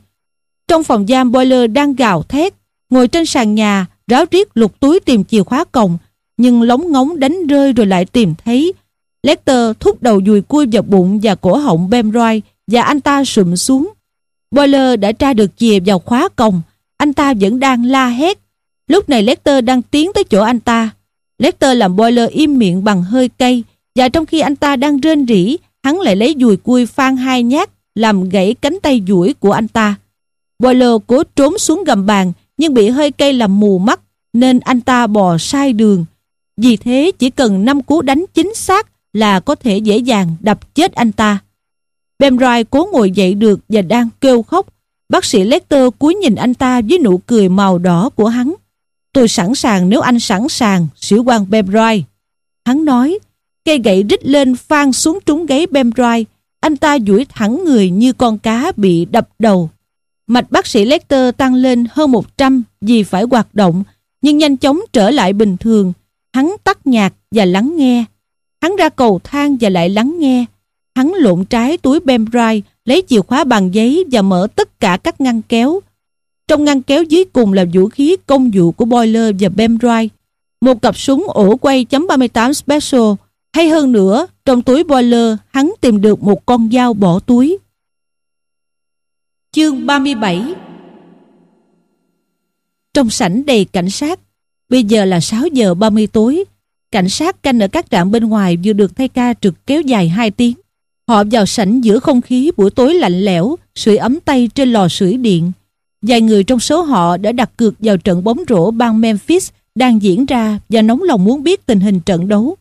S1: Trong phòng giam Boiler đang gào thét, ngồi trên sàn nhà, ráo riết lục túi tìm chìa khóa cổng, nhưng lóng ngóng đánh rơi rồi lại tìm thấy. Lecter thúc đầu dùi cui vào bụng và cổ họng Bemroy và anh ta sụm xuống. Boiler đã tra được chìa vào khóa cổng, anh ta vẫn đang la hét. Lúc này Lecter đang tiến tới chỗ anh ta. Lester làm Boiler im miệng bằng hơi cay và trong khi anh ta đang rên rỉ, hắn lại lấy dùi cui phan hai nhát làm gãy cánh tay duỗi của anh ta. Boiler cố trốn xuống gầm bàn nhưng bị hơi cay làm mù mắt nên anh ta bò sai đường. Vì thế chỉ cần 5 cú đánh chính xác là có thể dễ dàng đập chết anh ta. Bemroy cố ngồi dậy được và đang kêu khóc. Bác sĩ Lecter cúi nhìn anh ta với nụ cười màu đỏ của hắn. Tôi sẵn sàng nếu anh sẵn sàng, sĩ quan Bemroy. Hắn nói, cây gậy rít lên phang xuống trúng gáy Bemroy. Anh ta duỗi thẳng người như con cá bị đập đầu. Mạch bác sĩ Lecter tăng lên hơn 100 vì phải hoạt động, nhưng nhanh chóng trở lại bình thường Hắn tắt nhạc và lắng nghe. Hắn ra cầu thang và lại lắng nghe. Hắn lộn trái túi Bemroy, lấy chìa khóa bằng giấy và mở tất cả các ngăn kéo. Trong ngăn kéo dưới cùng là vũ khí công vụ của Boiler và bemdry Một cặp súng ổ quay .38 Special. Hay hơn nữa, trong túi Boiler, hắn tìm được một con dao bỏ túi. Chương 37 Trong sảnh đầy cảnh sát, Bây giờ là 6 giờ 30 tối. Cảnh sát canh ở các trạm bên ngoài vừa được thay ca trực kéo dài 2 tiếng. Họ vào sảnh giữa không khí buổi tối lạnh lẽo, sưởi ấm tay trên lò sưởi điện. Vài người trong số họ đã đặt cược vào trận bóng rổ bang Memphis đang diễn ra và nóng lòng muốn biết tình hình trận đấu.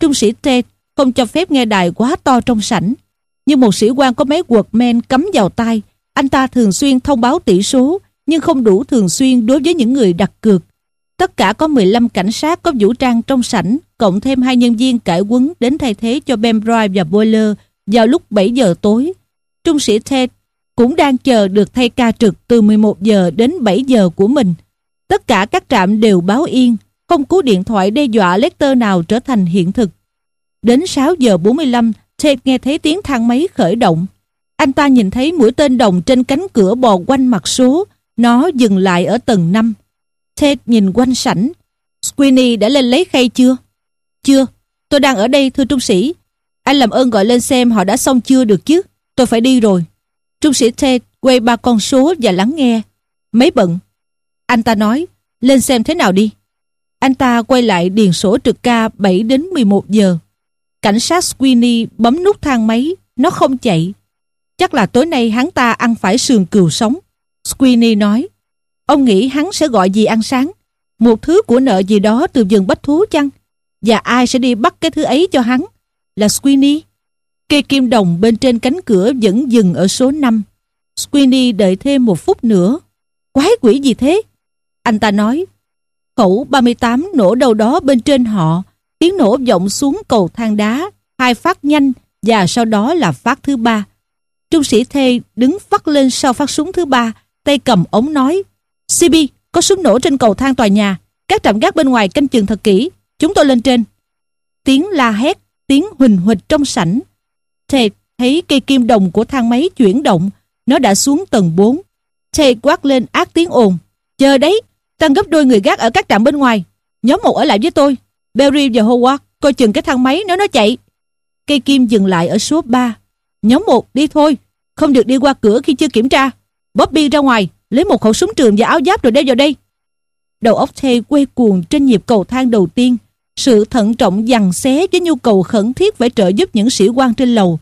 S1: Trung sĩ Ted không cho phép nghe đài quá to trong sảnh. Như một sĩ quan có máy quật men cắm vào tai, anh ta thường xuyên thông báo tỷ số nhưng không đủ thường xuyên đối với những người đặt cược. Tất cả có 15 cảnh sát có vũ trang trong sảnh, cộng thêm hai nhân viên cải quấn đến thay thế cho Bembroy và Boiler vào lúc 7 giờ tối. Trung sĩ Ted cũng đang chờ được thay ca trực từ 11 giờ đến 7 giờ của mình. Tất cả các trạm đều báo yên, không cú điện thoại đe dọa Lester nào trở thành hiện thực. Đến 6 giờ 45, Ted nghe thấy tiếng thang máy khởi động. Anh ta nhìn thấy mũi tên đồng trên cánh cửa bò quanh mặt số, nó dừng lại ở tầng 5. Ted nhìn quanh sảnh. Sweeney đã lên lấy khay chưa? Chưa, tôi đang ở đây thưa trung sĩ. Anh làm ơn gọi lên xem họ đã xong chưa được chứ. Tôi phải đi rồi. Trung sĩ Ted quay ba con số và lắng nghe. Mấy bận. Anh ta nói, lên xem thế nào đi. Anh ta quay lại điền sổ trực ca 7 đến 11 giờ. Cảnh sát Sweeney bấm nút thang máy, nó không chạy. Chắc là tối nay hắn ta ăn phải sườn cừu sống. Sweeney nói, ông nghĩ hắn sẽ gọi gì ăn sáng? Một thứ của nợ gì đó từ vườn bách thú chăng? Và ai sẽ đi bắt cái thứ ấy cho hắn? Là Sweeney. Cây kim đồng bên trên cánh cửa vẫn dừng ở số 5. Sweeney đợi thêm một phút nữa. Quái quỷ gì thế? Anh ta nói, khẩu 38 nổ đâu đó bên trên họ, tiếng nổ vọng xuống cầu thang đá, hai phát nhanh và sau đó là phát thứ ba. Trung sĩ Thê đứng phát lên sau phát súng thứ ba, tay cầm ống nói, CB, có súng nổ trên cầu thang tòa nhà, các trạm gác bên ngoài canh chừng thật kỹ, chúng tôi lên trên. Tiếng la hét, tiếng huỳnh huỳnh trong sảnh. Thê thấy cây kim đồng của thang máy chuyển động, nó đã xuống tầng 4. Thê quát lên ác tiếng ồn, chờ đấy, tăng gấp đôi người gác ở các trạm bên ngoài. Nhóm một ở lại với tôi, Barry và Howard coi chừng cái thang máy nếu nó chạy. Cây kim dừng lại ở số 3. Nhóm một đi thôi, không được đi qua cửa khi chưa kiểm tra. Bobby ra ngoài, lấy một khẩu súng trường và áo giáp rồi đeo vào đây. Đầu óc Thê quay cuồng trên nhịp cầu thang đầu tiên. Sự thận trọng dằn xé với nhu cầu khẩn thiết phải trợ giúp những sĩ quan trên lầu.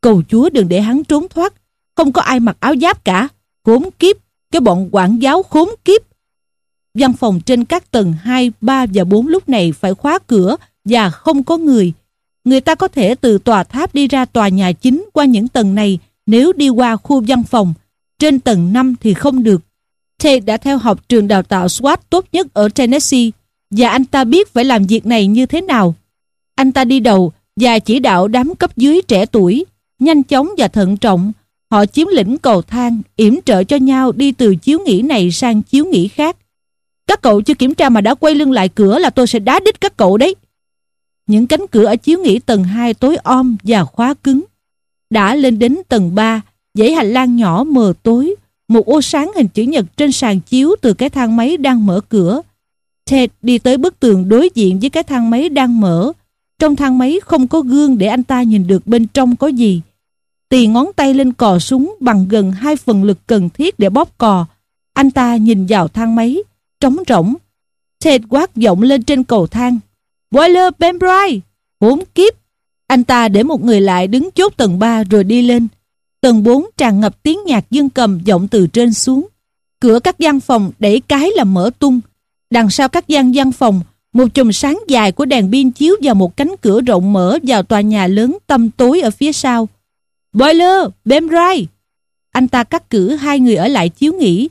S1: Cầu chúa đừng để hắn trốn thoát. Không có ai mặc áo giáp cả. Khốn kiếp, cái bọn quản giáo khốn kiếp. Văn phòng trên các tầng 2, 3 và 4 lúc này phải khóa cửa và không có người. Người ta có thể từ tòa tháp đi ra tòa nhà chính qua những tầng này nếu đi qua khu văn phòng. Trên tầng 5 thì không được. Tate đã theo học trường đào tạo SWAT tốt nhất ở Tennessee và anh ta biết phải làm việc này như thế nào. Anh ta đi đầu và chỉ đạo đám cấp dưới trẻ tuổi, nhanh chóng và thận trọng. Họ chiếm lĩnh cầu thang, yểm trợ cho nhau đi từ chiếu nghỉ này sang chiếu nghỉ khác. Các cậu chưa kiểm tra mà đã quay lưng lại cửa là tôi sẽ đá đít các cậu đấy. Những cánh cửa ở chiếu nghỉ tầng 2 tối om và khóa cứng. Đã lên đến tầng 3, dãy hành lang nhỏ mờ tối, một ô sáng hình chữ nhật trên sàn chiếu từ cái thang máy đang mở cửa. Ted đi tới bức tường đối diện với cái thang máy đang mở. Trong thang máy không có gương để anh ta nhìn được bên trong có gì. Tì ngón tay lên cò súng bằng gần hai phần lực cần thiết để bóp cò. Anh ta nhìn vào thang máy, trống rỗng. Ted quát giọng lên trên cầu thang. Boiler Pembroke! Hốn kiếp! Anh ta để một người lại đứng chốt tầng 3 rồi đi lên. Tầng 4 tràn ngập tiếng nhạc dương cầm vọng từ trên xuống. Cửa các gian phòng đẩy cái là mở tung. Đằng sau các gian văn phòng, một chùm sáng dài của đèn pin chiếu vào một cánh cửa rộng mở vào tòa nhà lớn tăm tối ở phía sau. Boiler, Bemrai! Anh ta cắt cử hai người ở lại chiếu nghỉ.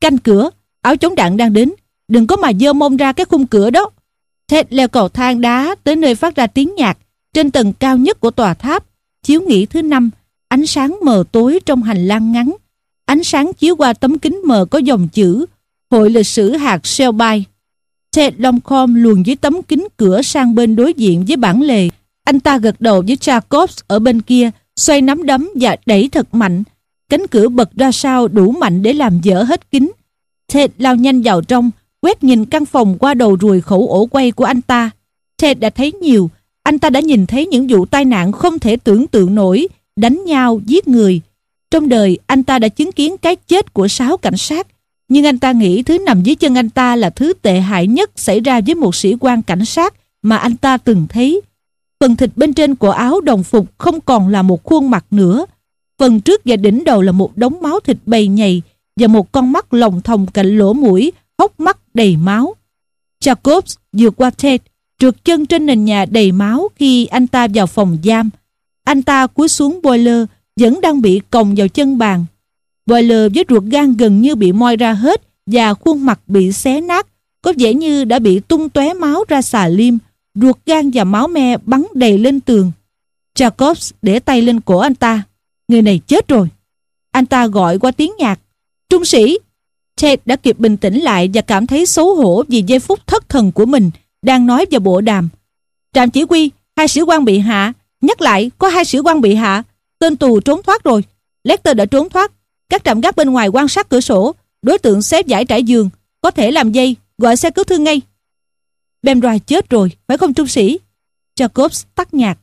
S1: Canh cửa, áo chống đạn đang đến. Đừng có mà dơ mông ra cái khung cửa đó. Ted leo cầu thang đá tới nơi phát ra tiếng nhạc trên tầng cao nhất của tòa tháp. Chiếu nghỉ thứ năm, ánh sáng mờ tối trong hành lang ngắn. Ánh sáng chiếu qua tấm kính mờ có dòng chữ Hội lịch sử hạt Shelby. Ted Longcomb luồn dưới tấm kính cửa sang bên đối diện với bản lề. Anh ta gật đầu với Jacobs ở bên kia, xoay nắm đấm và đẩy thật mạnh. Cánh cửa bật ra sau đủ mạnh để làm dở hết kính. Ted lao nhanh vào trong, quét nhìn căn phòng qua đầu ruồi khẩu ổ quay của anh ta. Ted đã thấy nhiều, anh ta đã nhìn thấy những vụ tai nạn không thể tưởng tượng nổi, đánh nhau, giết người. Trong đời, anh ta đã chứng kiến cái chết của sáu cảnh sát, nhưng anh ta nghĩ thứ nằm dưới chân anh ta là thứ tệ hại nhất xảy ra với một sĩ quan cảnh sát mà anh ta từng thấy. Phần thịt bên trên của áo đồng phục không còn là một khuôn mặt nữa. Phần trước và đỉnh đầu là một đống máu thịt bầy nhầy và một con mắt lồng thòng cạnh lỗ mũi, hốc mắt đầy máu. Jacobs vượt qua Ted, trượt chân trên nền nhà đầy máu khi anh ta vào phòng giam. Anh ta cúi xuống boiler, vẫn đang bị còng vào chân bàn. Boiler với ruột gan gần như bị moi ra hết và khuôn mặt bị xé nát, có vẻ như đã bị tung tóe máu ra xà liêm, ruột gan và máu me bắn đầy lên tường. Jacobs để tay lên cổ anh ta. Người này chết rồi. Anh ta gọi qua tiếng nhạc. Trung sĩ! Ted đã kịp bình tĩnh lại và cảm thấy xấu hổ vì giây phút thất thần của mình đang nói vào bộ đàm. Trạm chỉ huy, hai sĩ quan bị hạ. Nhắc lại, có hai sĩ quan bị hạ. Tên tù trốn thoát rồi. Lester đã trốn thoát. Các trạm gác bên ngoài quan sát cửa sổ. Đối tượng xếp giải trải giường. Có thể làm dây, gọi xe cứu thương ngay. Bemroy chết rồi, phải không trung sĩ? Jacobs tắt nhạc.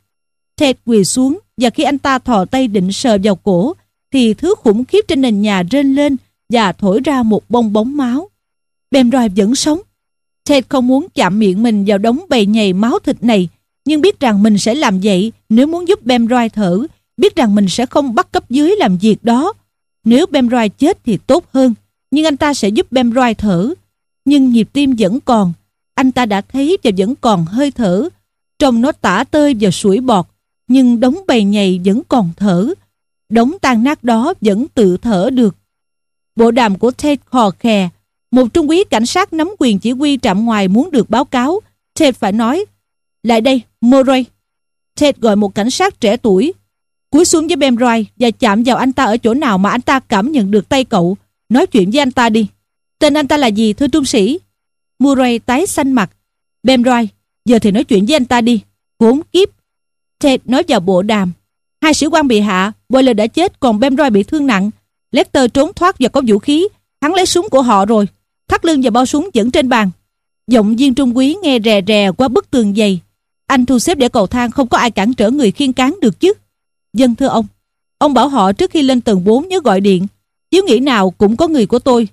S1: Ted quỳ xuống và khi anh ta thò tay định sờ vào cổ thì thứ khủng khiếp trên nền nhà rên lên và thổi ra một bong bóng máu. Bemroy vẫn sống. Ted không muốn chạm miệng mình vào đống bầy nhầy máu thịt này nhưng biết rằng mình sẽ làm vậy nếu muốn giúp Bemroy thở biết rằng mình sẽ không bắt cấp dưới làm việc đó. Nếu Bemroy chết thì tốt hơn nhưng anh ta sẽ giúp Bemroy thở. Nhưng nhịp tim vẫn còn anh ta đã thấy và vẫn còn hơi thở. Trông nó tả tơi và sủi bọt, nhưng đống bầy nhầy vẫn còn thở. Đống tan nát đó vẫn tự thở được. Bộ đàm của Ted khò khè. Một trung úy cảnh sát nắm quyền chỉ huy trạm ngoài muốn được báo cáo. Ted phải nói, lại đây, Murray. Ted gọi một cảnh sát trẻ tuổi, cúi xuống với Bemroy và chạm vào anh ta ở chỗ nào mà anh ta cảm nhận được tay cậu. Nói chuyện với anh ta đi. Tên anh ta là gì thưa trung sĩ? Murray tái xanh mặt. Bemroy, giờ thì nói chuyện với anh ta đi. Khốn kiếp. Ted nói vào bộ đàm. Hai sĩ quan bị hạ, Boiler đã chết còn Bemroy bị thương nặng. Lester trốn thoát và có vũ khí. Hắn lấy súng của họ rồi. Thắt lưng và bao súng vẫn trên bàn. Giọng viên trung quý nghe rè rè qua bức tường dày. Anh thu xếp để cầu thang không có ai cản trở người khiên cán được chứ. Dân thưa ông, ông bảo họ trước khi lên tầng 4 nhớ gọi điện. Chiếu nghĩ nào cũng có người của tôi.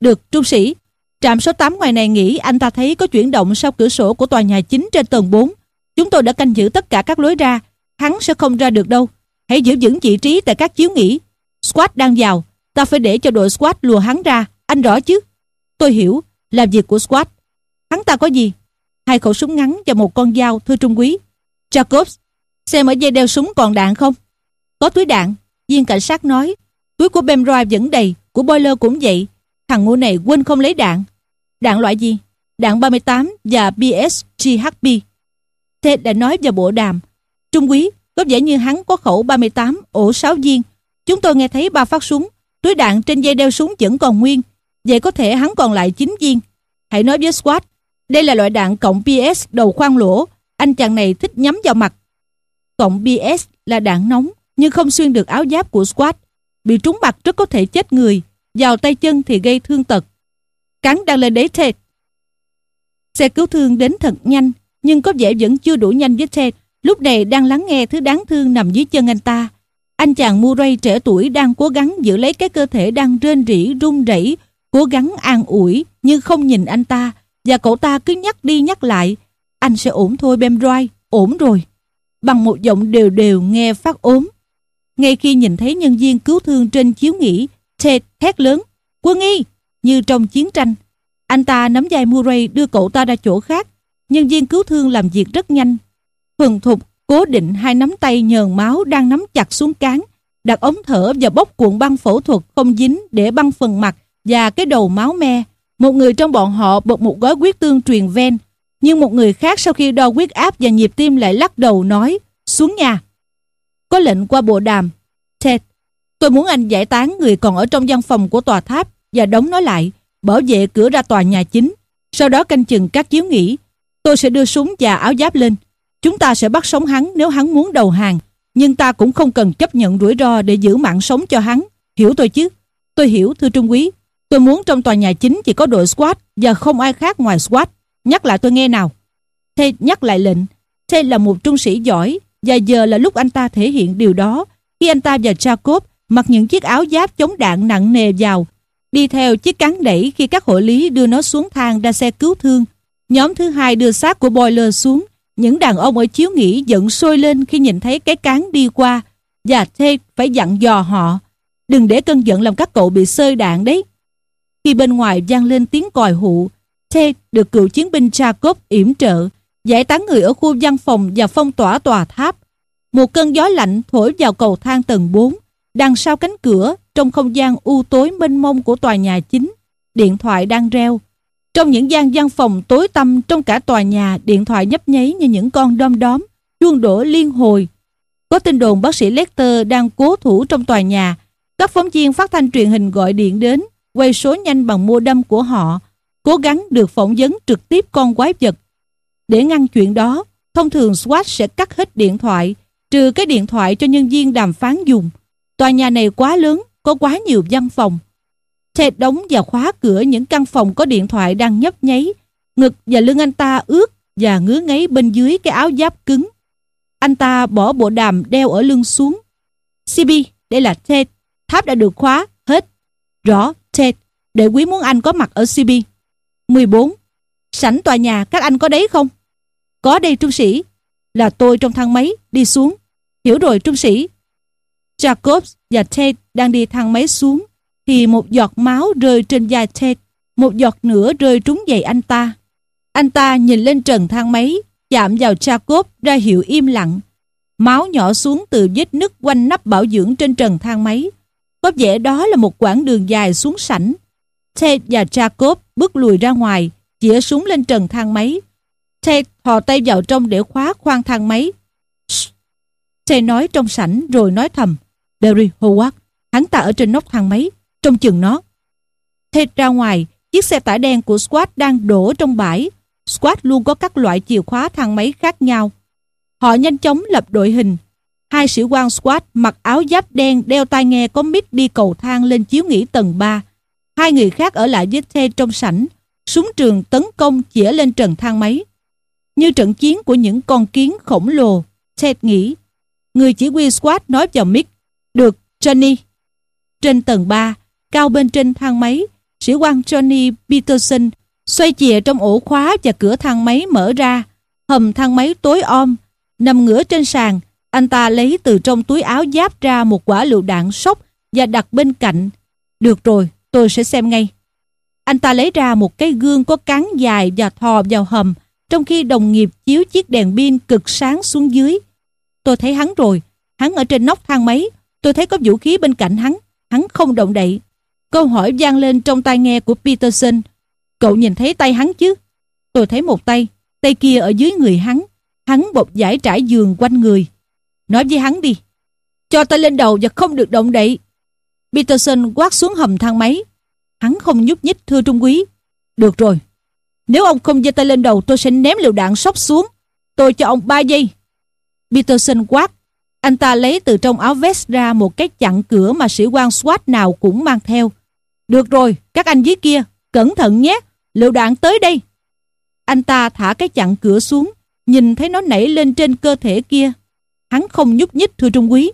S1: Được, trung sĩ, Trạm số 8 ngoài này nghĩ anh ta thấy có chuyển động sau cửa sổ của tòa nhà chính trên tầng 4. Chúng tôi đã canh giữ tất cả các lối ra. Hắn sẽ không ra được đâu. Hãy giữ vững vị trí tại các chiếu nghỉ. Squad đang vào. Ta phải để cho đội squad lùa hắn ra. Anh rõ chứ? Tôi hiểu. Làm việc của squad. Hắn ta có gì? Hai khẩu súng ngắn và một con dao, thưa trung quý. Jacobs, xem ở dây đeo súng còn đạn không? Có túi đạn. Viên cảnh sát nói. Túi của Bemroy vẫn đầy, của Boiler cũng vậy. Thằng ngu này quên không lấy đạn. Đạn loại gì? Đạn 38 và BSGHB. Ted đã nói vào bộ đàm. Trung quý, có vẻ như hắn có khẩu 38, ổ 6 viên. Chúng tôi nghe thấy ba phát súng. Túi đạn trên dây đeo súng vẫn còn nguyên. Vậy có thể hắn còn lại 9 viên. Hãy nói với squad. Đây là loại đạn cộng PS đầu khoan lỗ. Anh chàng này thích nhắm vào mặt. Cộng PS là đạn nóng nhưng không xuyên được áo giáp của squad. Bị trúng mặt rất có thể chết người. Vào tay chân thì gây thương tật cắn đang lên đế Ted. Xe cứu thương đến thật nhanh, nhưng có vẻ vẫn chưa đủ nhanh với Ted. Lúc này đang lắng nghe thứ đáng thương nằm dưới chân anh ta. Anh chàng Murray trẻ tuổi đang cố gắng giữ lấy cái cơ thể đang rên rỉ, run rẩy, cố gắng an ủi nhưng không nhìn anh ta. Và cậu ta cứ nhắc đi nhắc lại, anh sẽ ổn thôi Bemroy, ổn rồi. Bằng một giọng đều đều nghe phát ốm. Ngay khi nhìn thấy nhân viên cứu thương trên chiếu nghỉ, Ted hét lớn, quân y, như trong chiến tranh. Anh ta nắm vai Murray đưa cậu ta ra chỗ khác. Nhân viên cứu thương làm việc rất nhanh. Thuần thục cố định hai nắm tay nhờn máu đang nắm chặt xuống cán, đặt ống thở và bóc cuộn băng phẫu thuật không dính để băng phần mặt và cái đầu máu me. Một người trong bọn họ bật một gói huyết tương truyền ven, nhưng một người khác sau khi đo huyết áp và nhịp tim lại lắc đầu nói, xuống nhà. Có lệnh qua bộ đàm. Ted, tôi muốn anh giải tán người còn ở trong văn phòng của tòa tháp và đóng nó lại, bảo vệ cửa ra tòa nhà chính. Sau đó canh chừng các chiếu nghỉ. Tôi sẽ đưa súng và áo giáp lên. Chúng ta sẽ bắt sống hắn nếu hắn muốn đầu hàng. Nhưng ta cũng không cần chấp nhận rủi ro để giữ mạng sống cho hắn. Hiểu tôi chứ? Tôi hiểu, thưa Trung Quý. Tôi muốn trong tòa nhà chính chỉ có đội SWAT và không ai khác ngoài SWAT. Nhắc lại tôi nghe nào. Thế nhắc lại lệnh. Thế là một trung sĩ giỏi và giờ là lúc anh ta thể hiện điều đó khi anh ta và Jacob mặc những chiếc áo giáp chống đạn nặng nề vào đi theo chiếc cán đẩy khi các hộ lý đưa nó xuống thang ra xe cứu thương. Nhóm thứ hai đưa xác của Boiler xuống. Những đàn ông ở chiếu nghỉ giận sôi lên khi nhìn thấy cái cán đi qua và thê phải dặn dò họ đừng để cơn giận làm các cậu bị sơi đạn đấy. Khi bên ngoài vang lên tiếng còi hụ, Thê được cựu chiến binh Jacob yểm trợ, giải tán người ở khu văn phòng và phong tỏa tòa tháp. Một cơn gió lạnh thổi vào cầu thang tầng 4, đằng sau cánh cửa trong không gian u tối mênh mông của tòa nhà chính, điện thoại đang reo. Trong những gian văn phòng tối tăm trong cả tòa nhà, điện thoại nhấp nháy như những con đom đóm, chuông đổ liên hồi. Có tin đồn bác sĩ Lecter đang cố thủ trong tòa nhà Các phóng viên phát thanh truyền hình gọi điện đến, quay số nhanh bằng mô đâm của họ, cố gắng được phỏng vấn trực tiếp con quái vật. Để ngăn chuyện đó, thông thường SWAT sẽ cắt hết điện thoại, trừ cái điện thoại cho nhân viên đàm phán dùng. Tòa nhà này quá lớn, có quá nhiều văn phòng. Ted đóng và khóa cửa những căn phòng có điện thoại đang nhấp nháy. Ngực và lưng anh ta ướt và ngứa ngáy bên dưới cái áo giáp cứng. Anh ta bỏ bộ đàm đeo ở lưng xuống. CB, đây là Ted. Tháp đã được khóa, hết. Rõ, Ted. Để quý muốn anh có mặt ở CB. 14. Sảnh tòa nhà, các anh có đấy không? Có đây trung sĩ. Là tôi trong thang máy, đi xuống. Hiểu rồi trung sĩ. Jacobs và Ted đang đi thang máy xuống thì một giọt máu rơi trên da Ted, một giọt nữa rơi trúng giày anh ta. Anh ta nhìn lên trần thang máy, chạm vào Jacob ra hiệu im lặng. Máu nhỏ xuống từ vết nứt quanh nắp bảo dưỡng trên trần thang máy. Có vẻ đó là một quãng đường dài xuống sảnh. Ted và Jacob bước lùi ra ngoài, chĩa súng lên trần thang máy. Tay thò tay vào trong để khóa khoang thang máy. Tay nói trong sảnh rồi nói thầm. "Derry Howard, hắn ta ở trên nóc thang máy, trong chừng nó. Tay ra ngoài, chiếc xe tải đen của Squad đang đổ trong bãi. Squad luôn có các loại chìa khóa thang máy khác nhau. Họ nhanh chóng lập đội hình. Hai sĩ quan Squad mặc áo giáp đen đeo tai nghe có mic đi cầu thang lên chiếu nghỉ tầng 3. Hai người khác ở lại với Ted trong sảnh. Súng trường tấn công chĩa lên trần thang máy. Như trận chiến của những con kiến khổng lồ, Ted nghĩ. Người chỉ huy Squad nói vào mic. Được, Johnny. Trên tầng 3, cao bên trên thang máy, sĩ quan Johnny Peterson xoay chìa trong ổ khóa và cửa thang máy mở ra. Hầm thang máy tối om, nằm ngửa trên sàn, anh ta lấy từ trong túi áo giáp ra một quả lựu đạn sốc và đặt bên cạnh. Được rồi, tôi sẽ xem ngay. Anh ta lấy ra một cái gương có cán dài và thò vào hầm, trong khi đồng nghiệp chiếu chiếc đèn pin cực sáng xuống dưới. Tôi thấy hắn rồi, hắn ở trên nóc thang máy, tôi thấy có vũ khí bên cạnh hắn, hắn không động đậy. Câu hỏi vang lên trong tai nghe của Peterson. Cậu nhìn thấy tay hắn chứ? Tôi thấy một tay, tay kia ở dưới người hắn. Hắn bọc giải trải giường quanh người. Nói với hắn đi. Cho tay lên đầu và không được động đậy. Peterson quát xuống hầm thang máy. Hắn không nhúc nhích thưa trung quý. Được rồi. Nếu ông không giơ tay lên đầu tôi sẽ ném liều đạn sốc xuống. Tôi cho ông 3 giây. Peterson quát. Anh ta lấy từ trong áo vest ra một cái chặn cửa mà sĩ quan SWAT nào cũng mang theo. Được rồi, các anh dưới kia, cẩn thận nhé, lựu đạn tới đây. Anh ta thả cái chặn cửa xuống, nhìn thấy nó nảy lên trên cơ thể kia. Hắn không nhúc nhích thưa trung quý.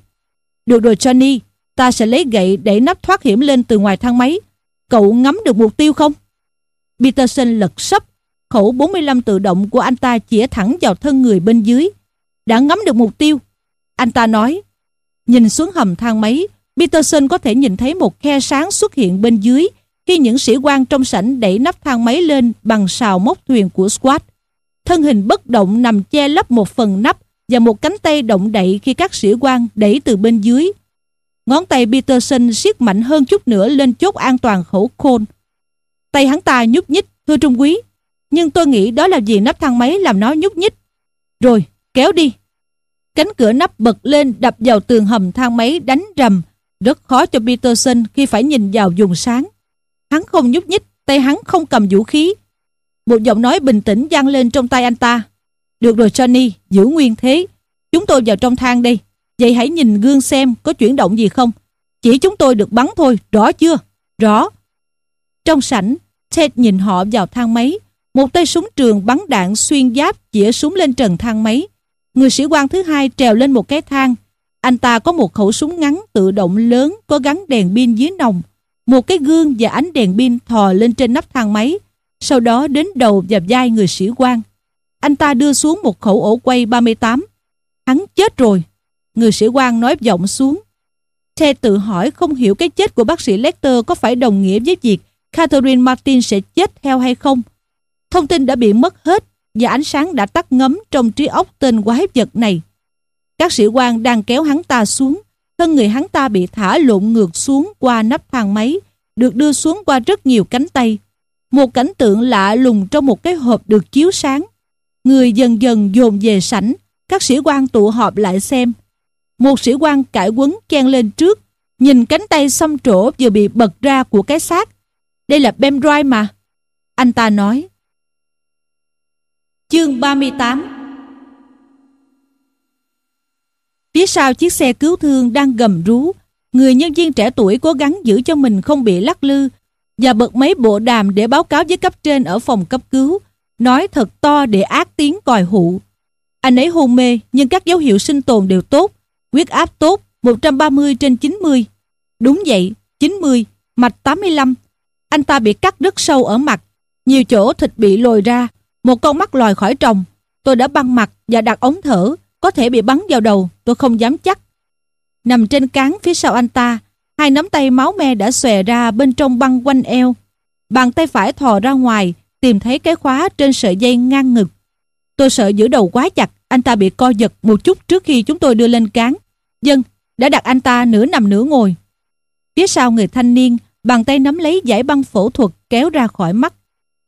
S1: Được rồi Johnny, ta sẽ lấy gậy để nắp thoát hiểm lên từ ngoài thang máy. Cậu ngắm được mục tiêu không? Peterson lật sấp, khẩu 45 tự động của anh ta chĩa thẳng vào thân người bên dưới. Đã ngắm được mục tiêu. Anh ta nói, nhìn xuống hầm thang máy, Peterson có thể nhìn thấy một khe sáng xuất hiện bên dưới khi những sĩ quan trong sảnh đẩy nắp thang máy lên bằng sào móc thuyền của squad. Thân hình bất động nằm che lấp một phần nắp và một cánh tay động đậy khi các sĩ quan đẩy từ bên dưới. Ngón tay Peterson siết mạnh hơn chút nữa lên chốt an toàn khẩu khôn. Tay hắn ta nhúc nhích, thưa trung quý. Nhưng tôi nghĩ đó là vì nắp thang máy làm nó nhúc nhích. Rồi, kéo đi. Cánh cửa nắp bật lên đập vào tường hầm thang máy đánh rầm. Rất khó cho Peterson khi phải nhìn vào vùng sáng. Hắn không nhúc nhích, tay hắn không cầm vũ khí. Một giọng nói bình tĩnh vang lên trong tay anh ta. Được rồi Johnny, giữ nguyên thế. Chúng tôi vào trong thang đây. Vậy hãy nhìn gương xem có chuyển động gì không. Chỉ chúng tôi được bắn thôi, rõ chưa? Rõ. Trong sảnh, Ted nhìn họ vào thang máy. Một tay súng trường bắn đạn xuyên giáp chĩa súng lên trần thang máy. Người sĩ quan thứ hai trèo lên một cái thang. Anh ta có một khẩu súng ngắn tự động lớn, có gắn đèn pin dưới nòng. Một cái gương và ánh đèn pin thò lên trên nắp thang máy. Sau đó đến đầu và vai người sĩ quan. Anh ta đưa xuống một khẩu ổ quay 38. Hắn chết rồi. Người sĩ quan nói giọng xuống. Ted tự hỏi không hiểu cái chết của bác sĩ Lecter có phải đồng nghĩa với việc Catherine Martin sẽ chết theo hay không. Thông tin đã bị mất hết và ánh sáng đã tắt ngấm trong trí óc tên quái vật này. Các sĩ quan đang kéo hắn ta xuống, thân người hắn ta bị thả lộn ngược xuống qua nắp thang máy, được đưa xuống qua rất nhiều cánh tay. Một cảnh tượng lạ lùng trong một cái hộp được chiếu sáng. Người dần dần dồn về sảnh, các sĩ quan tụ họp lại xem. Một sĩ quan cải quấn chen lên trước, nhìn cánh tay xăm trổ vừa bị bật ra của cái xác. Đây là Bemdrive mà. Anh ta nói. Chương 38 Phía sau chiếc xe cứu thương đang gầm rú, người nhân viên trẻ tuổi cố gắng giữ cho mình không bị lắc lư và bật mấy bộ đàm để báo cáo với cấp trên ở phòng cấp cứu, nói thật to để ác tiếng còi hụ. Anh ấy hôn mê nhưng các dấu hiệu sinh tồn đều tốt, huyết áp tốt 130 trên 90. Đúng vậy, 90, mạch 85. Anh ta bị cắt rất sâu ở mặt, nhiều chỗ thịt bị lồi ra, một con mắt lòi khỏi tròng. Tôi đã băng mặt và đặt ống thở, có thể bị bắn vào đầu, tôi không dám chắc. Nằm trên cán phía sau anh ta, hai nắm tay máu me đã xòe ra bên trong băng quanh eo. Bàn tay phải thò ra ngoài, tìm thấy cái khóa trên sợi dây ngang ngực. Tôi sợ giữ đầu quá chặt, anh ta bị co giật một chút trước khi chúng tôi đưa lên cán. Dân, đã đặt anh ta nửa nằm nửa ngồi. Phía sau người thanh niên, bàn tay nắm lấy giải băng phẫu thuật kéo ra khỏi mắt.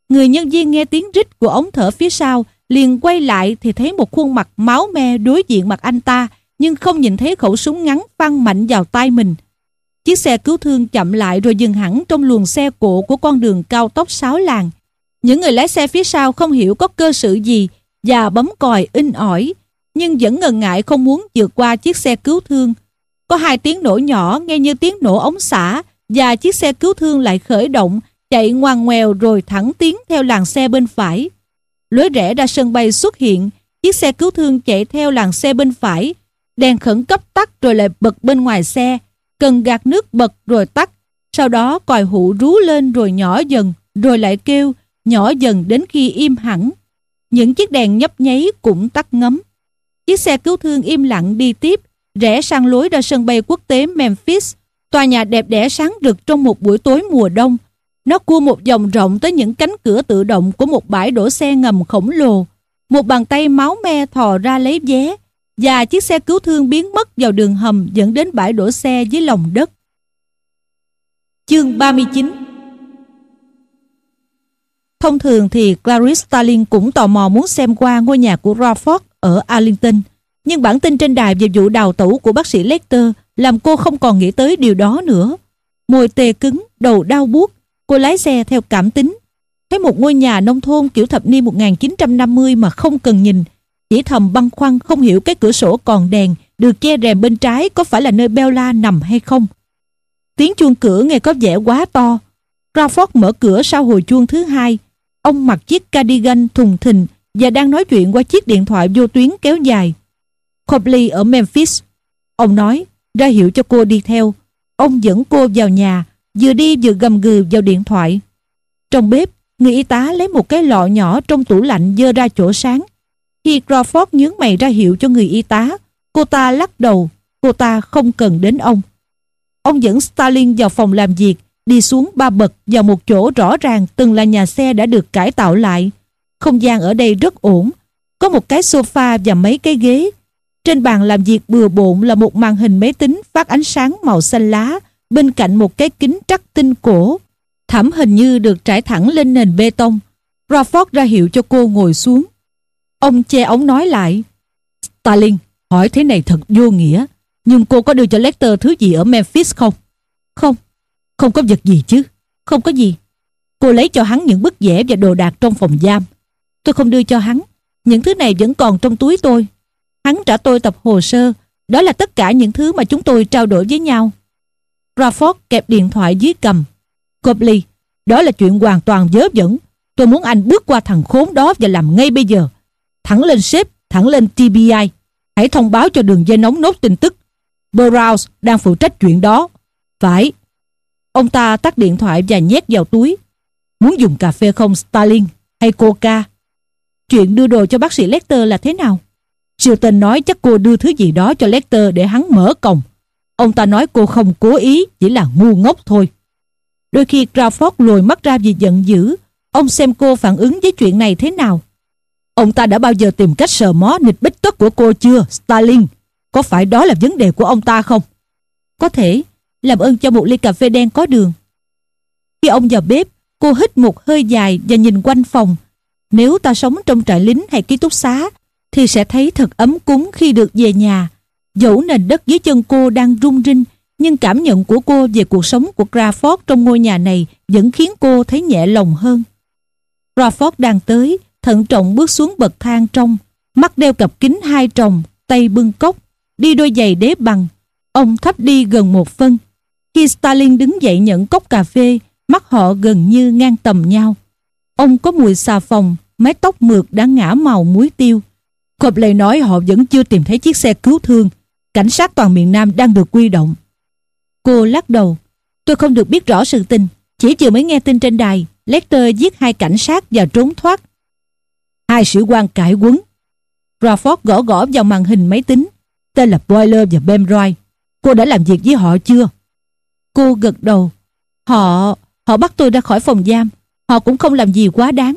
S1: Người nhân viên nghe tiếng rít của ống thở phía sau, liền quay lại thì thấy một khuôn mặt máu me đối diện mặt anh ta, nhưng không nhìn thấy khẩu súng ngắn văng mạnh vào tay mình. Chiếc xe cứu thương chậm lại rồi dừng hẳn trong luồng xe cộ của con đường cao tốc sáu làng. Những người lái xe phía sau không hiểu có cơ sự gì và bấm còi in ỏi, nhưng vẫn ngần ngại không muốn vượt qua chiếc xe cứu thương. Có hai tiếng nổ nhỏ nghe như tiếng nổ ống xả và chiếc xe cứu thương lại khởi động, chạy ngoằn ngoèo rồi thẳng tiến theo làn xe bên phải. Lối rẽ ra sân bay xuất hiện, chiếc xe cứu thương chạy theo làn xe bên phải, đèn khẩn cấp tắt rồi lại bật bên ngoài xe, cần gạt nước bật rồi tắt, sau đó còi hụ rú lên rồi nhỏ dần, rồi lại kêu, nhỏ dần đến khi im hẳn. Những chiếc đèn nhấp nháy cũng tắt ngấm. Chiếc xe cứu thương im lặng đi tiếp, rẽ sang lối ra sân bay quốc tế Memphis, tòa nhà đẹp đẽ sáng rực trong một buổi tối mùa đông. Nó cua một vòng rộng tới những cánh cửa tự động của một bãi đổ xe ngầm khổng lồ. Một bàn tay máu me thò ra lấy vé, và chiếc xe cứu thương biến mất vào đường hầm dẫn đến bãi đổ xe dưới lòng đất. Chương 39 Thông thường thì Clarice Starling cũng tò mò muốn xem qua ngôi nhà của Crawford ở Arlington, nhưng bản tin trên đài về vụ đào tẩu của bác sĩ Lecter làm cô không còn nghĩ tới điều đó nữa. Môi tê cứng, đầu đau buốt, cô lái xe theo cảm tính. Thấy một ngôi nhà nông thôn kiểu thập niên 1950 mà không cần nhìn, chỉ thầm băn khoăn không hiểu cái cửa sổ còn đèn được che rèm bên trái có phải là nơi Bella nằm hay không. Tiếng chuông cửa nghe có vẻ quá to. Crawford mở cửa sau hồi chuông thứ hai. Ông mặc chiếc cardigan thùng thình và đang nói chuyện qua chiếc điện thoại vô tuyến kéo dài. Copley ở Memphis. Ông nói, ra hiệu cho cô đi theo. Ông dẫn cô vào nhà, vừa đi vừa gầm gừ vào điện thoại. Trong bếp, người y tá lấy một cái lọ nhỏ trong tủ lạnh dơ ra chỗ sáng khi Crawford nhướng mày ra hiệu cho người y tá, cô ta lắc đầu, cô ta không cần đến ông. Ông dẫn Stalin vào phòng làm việc, đi xuống ba bậc vào một chỗ rõ ràng từng là nhà xe đã được cải tạo lại. Không gian ở đây rất ổn, có một cái sofa và mấy cái ghế. Trên bàn làm việc bừa bộn là một màn hình máy tính phát ánh sáng màu xanh lá, bên cạnh một cái kính trắc tinh cổ. Thảm hình như được trải thẳng lên nền bê tông. Rafford ra hiệu cho cô ngồi xuống. Ông che ống nói lại. Stalin, hỏi thế này thật vô nghĩa. Nhưng cô có đưa cho Lecter thứ gì ở Memphis không? Không, không có vật gì chứ. Không có gì. Cô lấy cho hắn những bức vẽ và đồ đạc trong phòng giam. Tôi không đưa cho hắn. Những thứ này vẫn còn trong túi tôi. Hắn trả tôi tập hồ sơ. Đó là tất cả những thứ mà chúng tôi trao đổi với nhau. Crawford kẹp điện thoại dưới cầm. Copley, đó là chuyện hoàn toàn dớ dẫn. Tôi muốn anh bước qua thằng khốn đó và làm ngay bây giờ thẳng lên sếp, thẳng lên TBI. Hãy thông báo cho đường dây nóng nốt tin tức. Burroughs đang phụ trách chuyện đó. Phải. Ông ta tắt điện thoại và nhét vào túi. Muốn dùng cà phê không Stalin hay Coca? Chuyện đưa đồ cho bác sĩ Lecter là thế nào? Chilton nói chắc cô đưa thứ gì đó cho Lecter để hắn mở còng. Ông ta nói cô không cố ý, chỉ là ngu ngốc thôi. Đôi khi Crawford lùi mắt ra vì giận dữ. Ông xem cô phản ứng với chuyện này thế nào. Ông ta đã bao giờ tìm cách sờ mó nịch bích tất của cô chưa, Stalin? Có phải đó là vấn đề của ông ta không? Có thể, làm ơn cho một ly cà phê đen có đường. Khi ông vào bếp, cô hít một hơi dài và nhìn quanh phòng. Nếu ta sống trong trại lính hay ký túc xá, thì sẽ thấy thật ấm cúng khi được về nhà. Dẫu nền đất dưới chân cô đang rung rinh, Nhưng cảm nhận của cô về cuộc sống của Crawford trong ngôi nhà này vẫn khiến cô thấy nhẹ lòng hơn. Crawford đang tới, thận trọng bước xuống bậc thang trong, mắt đeo cặp kính hai tròng, tay bưng cốc, đi đôi giày đế bằng. Ông thấp đi gần một phân. Khi Stalin đứng dậy nhận cốc cà phê, mắt họ gần như ngang tầm nhau. Ông có mùi xà phòng, mái tóc mượt đã ngã màu muối tiêu. Cộp lời nói họ vẫn chưa tìm thấy chiếc xe cứu thương. Cảnh sát toàn miền Nam đang được quy động. Cô lắc đầu. Tôi không được biết rõ sự tình. Chỉ vừa mới nghe tin trên đài, Lester giết hai cảnh sát và trốn thoát. Hai sĩ quan cải quấn. Crawford gõ gõ vào màn hình máy tính. Tên là Boiler và Bemroy. Cô đã làm việc với họ chưa? Cô gật đầu. Họ... họ bắt tôi ra khỏi phòng giam. Họ cũng không làm gì quá đáng.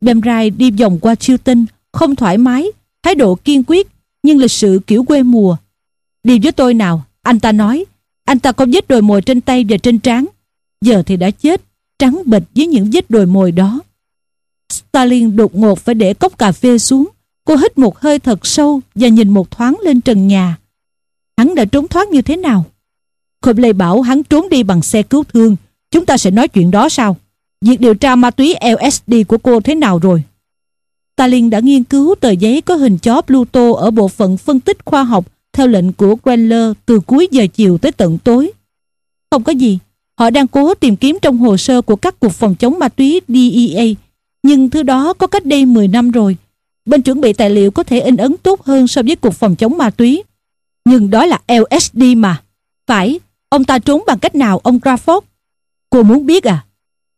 S1: Bemroy đi vòng qua Chilton, không thoải mái, thái độ kiên quyết, nhưng lịch sự kiểu quê mùa. Đi với tôi nào, anh ta nói. Anh ta có vết đồi mồi trên tay và trên trán. Giờ thì đã chết, trắng bệch với những vết đồi mồi đó. Stalin đột ngột phải để cốc cà phê xuống. Cô hít một hơi thật sâu và nhìn một thoáng lên trần nhà. Hắn đã trốn thoát như thế nào? Cobley bảo hắn trốn đi bằng xe cứu thương. Chúng ta sẽ nói chuyện đó sao? Việc điều tra ma túy LSD của cô thế nào rồi? Stalin đã nghiên cứu tờ giấy có hình chó Pluto ở bộ phận phân tích khoa học theo lệnh của Greller từ cuối giờ chiều tới tận tối. Không có gì, họ đang cố tìm kiếm trong hồ sơ của các cuộc phòng chống ma túy DEA, nhưng thứ đó có cách đây 10 năm rồi. Bên chuẩn bị tài liệu có thể in ấn tốt hơn so với cuộc phòng chống ma túy. Nhưng đó là LSD mà. Phải, ông ta trốn bằng cách nào ông Crawford? Cô muốn biết à?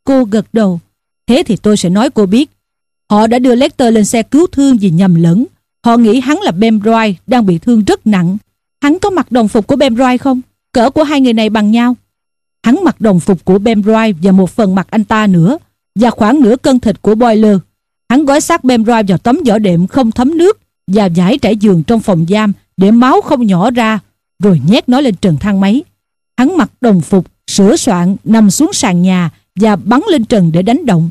S1: Cô gật đầu. Thế thì tôi sẽ nói cô biết. Họ đã đưa Lecter lên xe cứu thương vì nhầm lẫn. Họ nghĩ hắn là Bemroy đang bị thương rất nặng. Hắn có mặc đồng phục của Bemroy không? Cỡ của hai người này bằng nhau. Hắn mặc đồng phục của Bemroy và một phần mặt anh ta nữa và khoảng nửa cân thịt của Boiler. Hắn gói xác Bemroy vào tấm vỏ đệm không thấm nước và giải trải giường trong phòng giam để máu không nhỏ ra rồi nhét nó lên trần thang máy. Hắn mặc đồng phục, sửa soạn, nằm xuống sàn nhà và bắn lên trần để đánh động.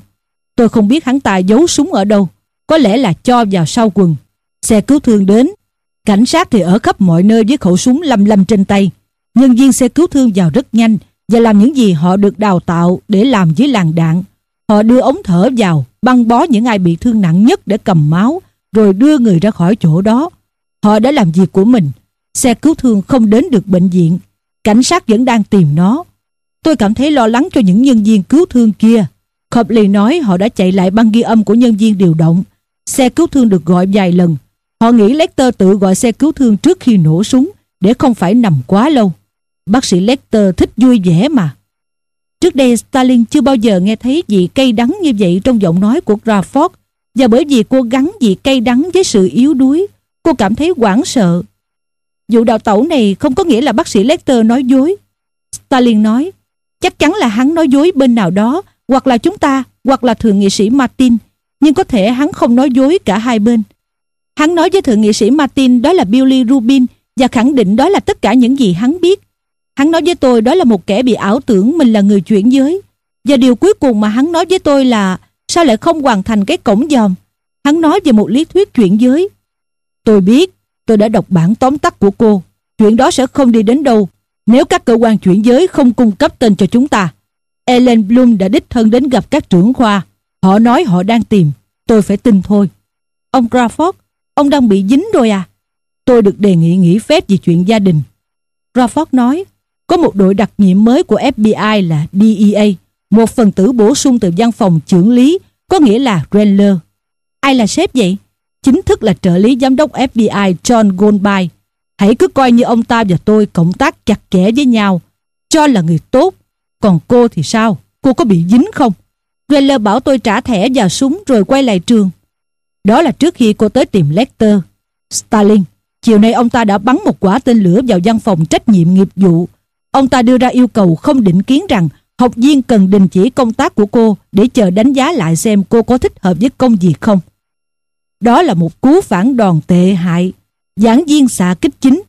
S1: Tôi không biết hắn ta giấu súng ở đâu, có lẽ là cho vào sau quần. Xe cứu thương đến, cảnh sát thì ở khắp mọi nơi với khẩu súng lăm lăm trên tay. Nhân viên xe cứu thương vào rất nhanh và làm những gì họ được đào tạo để làm dưới làng đạn. Họ đưa ống thở vào, băng bó những ai bị thương nặng nhất để cầm máu, rồi đưa người ra khỏi chỗ đó. Họ đã làm việc của mình. Xe cứu thương không đến được bệnh viện. Cảnh sát vẫn đang tìm nó. Tôi cảm thấy lo lắng cho những nhân viên cứu thương kia. Copley nói họ đã chạy lại băng ghi âm của nhân viên điều động. Xe cứu thương được gọi vài lần. Họ nghĩ Lecter tự gọi xe cứu thương trước khi nổ súng để không phải nằm quá lâu. Bác sĩ Lecter thích vui vẻ mà. Trước đây Stalin chưa bao giờ nghe thấy vị cay đắng như vậy trong giọng nói của Crawford và bởi vì cô gắn vị cay đắng với sự yếu đuối, cô cảm thấy hoảng sợ. Vụ đào tẩu này không có nghĩa là bác sĩ Lecter nói dối. Stalin nói, chắc chắn là hắn nói dối bên nào đó, hoặc là chúng ta, hoặc là thượng nghị sĩ Martin, nhưng có thể hắn không nói dối cả hai bên. Hắn nói với thượng nghị sĩ Martin đó là Billy Rubin và khẳng định đó là tất cả những gì hắn biết. Hắn nói với tôi đó là một kẻ bị ảo tưởng mình là người chuyển giới. Và điều cuối cùng mà hắn nói với tôi là sao lại không hoàn thành cái cổng dòm. Hắn nói về một lý thuyết chuyển giới. Tôi biết, tôi đã đọc bản tóm tắt của cô. Chuyện đó sẽ không đi đến đâu nếu các cơ quan chuyển giới không cung cấp tên cho chúng ta. Ellen Bloom đã đích thân đến gặp các trưởng khoa. Họ nói họ đang tìm. Tôi phải tin thôi. Ông Crawford, ông đang bị dính rồi à? Tôi được đề nghị nghỉ phép vì chuyện gia đình. Crawford nói, có một đội đặc nhiệm mới của FBI là DEA, một phần tử bổ sung từ văn phòng trưởng lý, có nghĩa là Renler. Ai là sếp vậy? Chính thức là trợ lý giám đốc FBI John Goldby. Hãy cứ coi như ông ta và tôi cộng tác chặt chẽ với nhau, cho là người tốt. Còn cô thì sao? Cô có bị dính không? Renler bảo tôi trả thẻ vào súng rồi quay lại trường. Đó là trước khi cô tới tìm Lecter. Stalin, chiều nay ông ta đã bắn một quả tên lửa vào văn phòng trách nhiệm nghiệp vụ Ông ta đưa ra yêu cầu không định kiến rằng học viên cần đình chỉ công tác của cô để chờ đánh giá lại xem cô có thích hợp với công việc không. Đó là một cú phản đòn tệ hại. Giảng viên xạ kích chính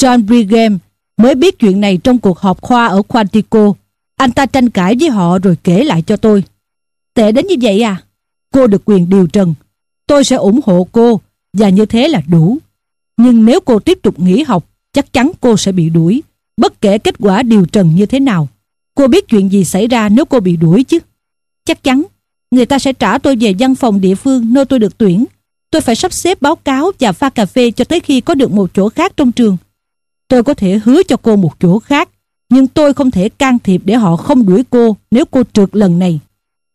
S1: John Brigham mới biết chuyện này trong cuộc họp khoa ở Quantico. Anh ta tranh cãi với họ rồi kể lại cho tôi. Tệ đến như vậy à? Cô được quyền điều trần. Tôi sẽ ủng hộ cô và như thế là đủ. Nhưng nếu cô tiếp tục nghỉ học, chắc chắn cô sẽ bị đuổi. Bất kể kết quả điều trần như thế nào, cô biết chuyện gì xảy ra nếu cô bị đuổi chứ. Chắc chắn, người ta sẽ trả tôi về văn phòng địa phương nơi tôi được tuyển. Tôi phải sắp xếp báo cáo và pha cà phê cho tới khi có được một chỗ khác trong trường. Tôi có thể hứa cho cô một chỗ khác, nhưng tôi không thể can thiệp để họ không đuổi cô nếu cô trượt lần này.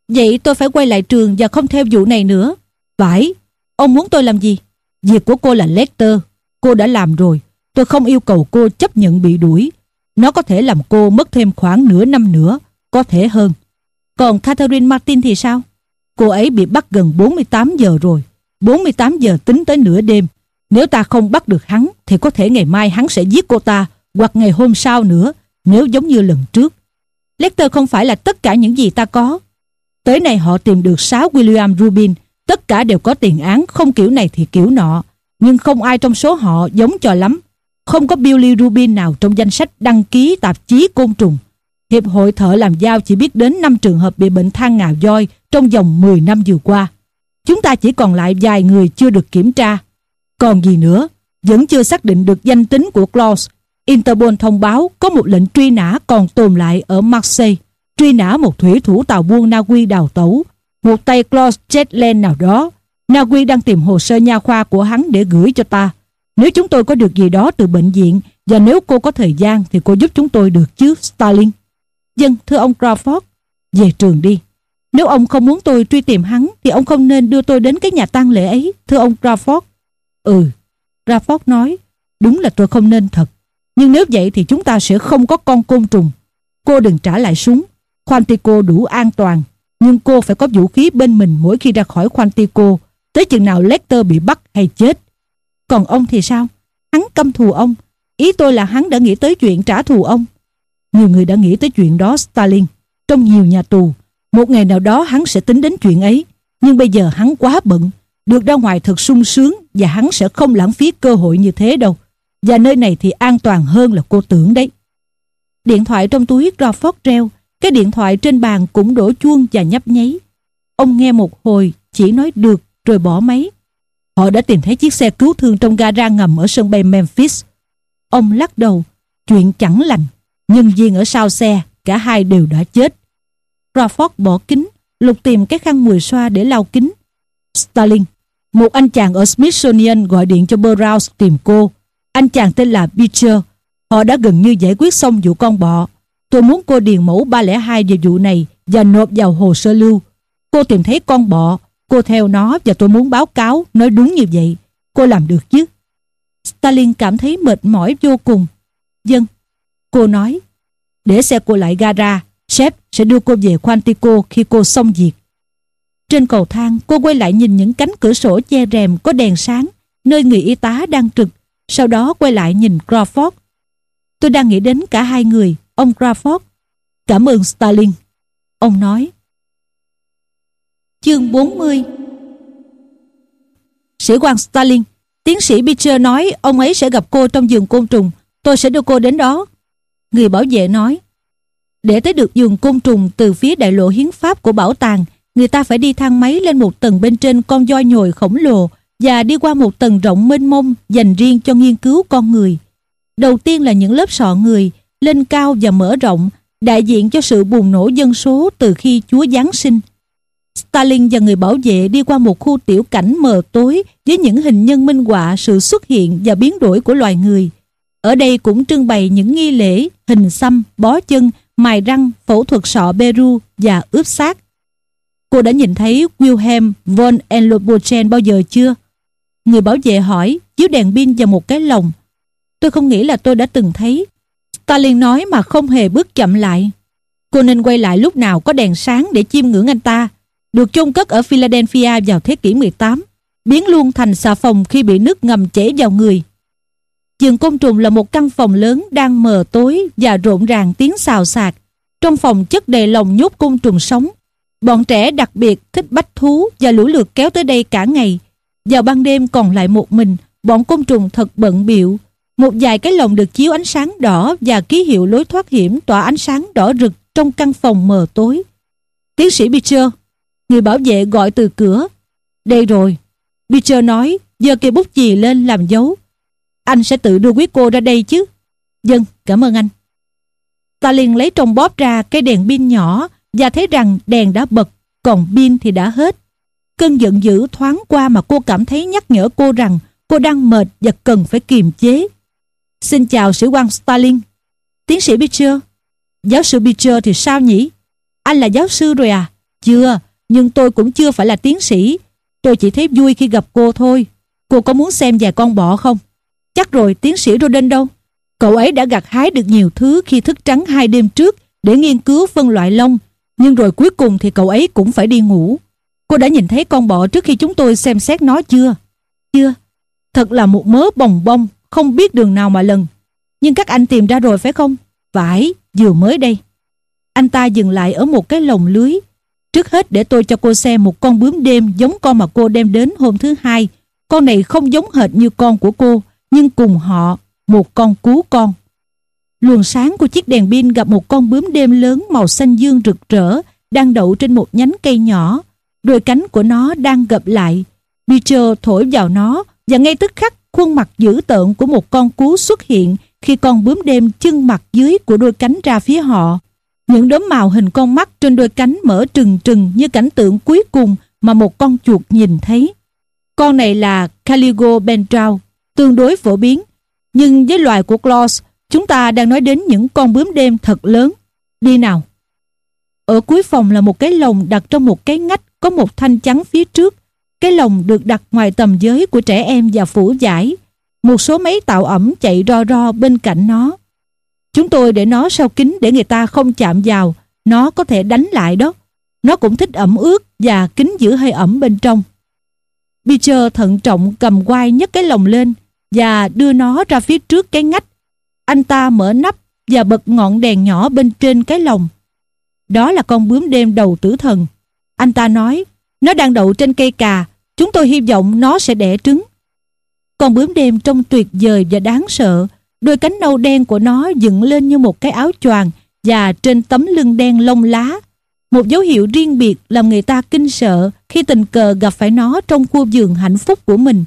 S1: Vậy tôi phải quay lại trường và không theo vụ này nữa. Phải, ông muốn tôi làm gì? Việc của cô là Lecter. Cô đã làm rồi. Tôi không yêu cầu cô chấp nhận bị đuổi. Nó có thể làm cô mất thêm khoảng nửa năm nữa, có thể hơn. Còn Catherine Martin thì sao? Cô ấy bị bắt gần 48 giờ rồi. 48 giờ tính tới nửa đêm. Nếu ta không bắt được hắn, thì có thể ngày mai hắn sẽ giết cô ta, hoặc ngày hôm sau nữa, nếu giống như lần trước. Lecter không phải là tất cả những gì ta có. Tới nay họ tìm được 6 William Rubin, tất cả đều có tiền án không kiểu này thì kiểu nọ, nhưng không ai trong số họ giống cho lắm. Không có Billy Rubin nào trong danh sách đăng ký tạp chí côn trùng. Hiệp hội thợ làm dao chỉ biết đến 5 trường hợp bị bệnh than ngào voi trong vòng 10 năm vừa qua. Chúng ta chỉ còn lại vài người chưa được kiểm tra. Còn gì nữa, vẫn chưa xác định được danh tính của Claus Interpol thông báo có một lệnh truy nã còn tồn lại ở Marseille truy nã một thủy thủ tàu buôn Na Uy đào tẩu, một tay Klaus Chetland nào đó. Na Uy đang tìm hồ sơ nha khoa của hắn để gửi cho ta. Nếu chúng tôi có được gì đó từ bệnh viện và nếu cô có thời gian thì cô giúp chúng tôi được chứ, Stalin. Dân, thưa ông Crawford, về trường đi. Nếu ông không muốn tôi truy tìm hắn thì ông không nên đưa tôi đến cái nhà tang lễ ấy, thưa ông Crawford. Ừ, Crawford nói, đúng là tôi không nên thật. Nhưng nếu vậy thì chúng ta sẽ không có con côn trùng. Cô đừng trả lại súng, Quantico đủ an toàn, nhưng cô phải có vũ khí bên mình mỗi khi ra khỏi Quantico, tới chừng nào Lecter bị bắt hay chết. Còn ông thì sao? Hắn căm thù ông. Ý tôi là hắn đã nghĩ tới chuyện trả thù ông. Nhiều người đã nghĩ tới chuyện đó Stalin. Trong nhiều nhà tù, một ngày nào đó hắn sẽ tính đến chuyện ấy. Nhưng bây giờ hắn quá bận. Được ra ngoài thật sung sướng và hắn sẽ không lãng phí cơ hội như thế đâu. Và nơi này thì an toàn hơn là cô tưởng đấy. Điện thoại trong túi Crawford reo cái điện thoại trên bàn cũng đổ chuông và nhấp nháy. Ông nghe một hồi, chỉ nói được rồi bỏ máy. Họ đã tìm thấy chiếc xe cứu thương trong gara ngầm ở sân bay Memphis. Ông lắc đầu, chuyện chẳng lành. Nhân viên ở sau xe, cả hai đều đã chết. Crawford bỏ kính, lục tìm cái khăn mùi xoa để lau kính. Stalin, một anh chàng ở Smithsonian gọi điện cho Burroughs tìm cô. Anh chàng tên là Beecher. Họ đã gần như giải quyết xong vụ con bọ. Tôi muốn cô điền mẫu 302 về vụ này và nộp vào hồ sơ lưu. Cô tìm thấy con bọ, cô theo nó và tôi muốn báo cáo, nói đúng như vậy. Cô làm được chứ? Stalin cảm thấy mệt mỏi vô cùng. Dân, cô nói, để xe cô lại gara, sếp sẽ đưa cô về Quantico khi cô xong việc. Trên cầu thang, cô quay lại nhìn những cánh cửa sổ che rèm có đèn sáng, nơi người y tá đang trực. Sau đó quay lại nhìn Crawford. Tôi đang nghĩ đến cả hai người, Ông Crawford, cảm ơn Stalin. Ông nói. Chương 40 Sĩ quan Stalin, tiến sĩ Beecher nói ông ấy sẽ gặp cô trong giường côn trùng. Tôi sẽ đưa cô đến đó. Người bảo vệ nói. Để tới được giường côn trùng từ phía đại lộ hiến pháp của bảo tàng, người ta phải đi thang máy lên một tầng bên trên con voi nhồi khổng lồ và đi qua một tầng rộng mênh mông dành riêng cho nghiên cứu con người. Đầu tiên là những lớp sọ người, lên cao và mở rộng, đại diện cho sự bùng nổ dân số từ khi Chúa Giáng sinh. Stalin và người bảo vệ đi qua một khu tiểu cảnh mờ tối với những hình nhân minh họa sự xuất hiện và biến đổi của loài người. Ở đây cũng trưng bày những nghi lễ, hình xăm, bó chân, mài răng, phẫu thuật sọ Beru và ướp xác. Cô đã nhìn thấy Wilhelm von Enlobochen bao giờ chưa? Người bảo vệ hỏi, chiếu đèn pin và một cái lồng. Tôi không nghĩ là tôi đã từng thấy, Stalin nói mà không hề bước chậm lại. Cô nên quay lại lúc nào có đèn sáng để chiêm ngưỡng anh ta. Được chôn cất ở Philadelphia vào thế kỷ 18, biến luôn thành xà phòng khi bị nước ngầm chảy vào người. Giường côn trùng là một căn phòng lớn đang mờ tối và rộn ràng tiếng xào xạc. Trong phòng chất đầy lồng nhốt côn trùng sống. Bọn trẻ đặc biệt thích bách thú và lũ lượt kéo tới đây cả ngày. Vào ban đêm còn lại một mình, bọn côn trùng thật bận biệu, một vài cái lồng được chiếu ánh sáng đỏ và ký hiệu lối thoát hiểm tỏa ánh sáng đỏ rực trong căn phòng mờ tối. Tiến sĩ Beecher, người bảo vệ gọi từ cửa. Đây rồi. Beecher nói, giơ cây bút chì lên làm dấu. Anh sẽ tự đưa quý cô ra đây chứ. Dân, cảm ơn anh. Ta liền lấy trong bóp ra cái đèn pin nhỏ và thấy rằng đèn đã bật, còn pin thì đã hết. Cơn giận dữ thoáng qua mà cô cảm thấy nhắc nhở cô rằng cô đang mệt và cần phải kiềm chế. Xin chào sĩ quan Stalin. Tiến sĩ Beecher. Giáo sư Beecher thì sao nhỉ? Anh là giáo sư rồi à? Chưa, nhưng tôi cũng chưa phải là tiến sĩ. Tôi chỉ thấy vui khi gặp cô thôi. Cô có muốn xem vài con bọ không? Chắc rồi, tiến sĩ Roden đâu? Cậu ấy đã gặt hái được nhiều thứ khi thức trắng hai đêm trước để nghiên cứu phân loại lông. Nhưng rồi cuối cùng thì cậu ấy cũng phải đi ngủ. Cô đã nhìn thấy con bọ trước khi chúng tôi xem xét nó chưa? Chưa. Thật là một mớ bồng bông, không biết đường nào mà lần. Nhưng các anh tìm ra rồi phải không? Phải, vừa mới đây. Anh ta dừng lại ở một cái lồng lưới. Trước hết để tôi cho cô xem một con bướm đêm giống con mà cô đem đến hôm thứ hai. Con này không giống hệt như con của cô, nhưng cùng họ, một con cú con. Luồng sáng của chiếc đèn pin gặp một con bướm đêm lớn màu xanh dương rực rỡ đang đậu trên một nhánh cây nhỏ. Đôi cánh của nó đang gập lại. Peter thổi vào nó và ngay tức khắc khuôn mặt dữ tợn của một con cú xuất hiện khi con bướm đêm chân mặt dưới của đôi cánh ra phía họ. Những đốm màu hình con mắt trên đôi cánh mở trừng trừng như cảnh tượng cuối cùng mà một con chuột nhìn thấy. Con này là Caligo bentrao, tương đối phổ biến. Nhưng với loài của Claus, chúng ta đang nói đến những con bướm đêm thật lớn. Đi nào! Ở cuối phòng là một cái lồng đặt trong một cái ngách có một thanh trắng phía trước. Cái lồng được đặt ngoài tầm giới của trẻ em và phủ giải. Một số máy tạo ẩm chạy ro ro bên cạnh nó. Chúng tôi để nó sau kính để người ta không chạm vào. Nó có thể đánh lại đó. Nó cũng thích ẩm ướt và kính giữ hơi ẩm bên trong. Beecher thận trọng cầm quai nhấc cái lồng lên và đưa nó ra phía trước cái ngách. Anh ta mở nắp và bật ngọn đèn nhỏ bên trên cái lồng. Đó là con bướm đêm đầu tử thần. Anh ta nói, nó đang đậu trên cây cà, chúng tôi hy vọng nó sẽ đẻ trứng. Con bướm đêm trông tuyệt vời và đáng sợ, đôi cánh nâu đen của nó dựng lên như một cái áo choàng và trên tấm lưng đen lông lá. Một dấu hiệu riêng biệt làm người ta kinh sợ khi tình cờ gặp phải nó trong khu vườn hạnh phúc của mình.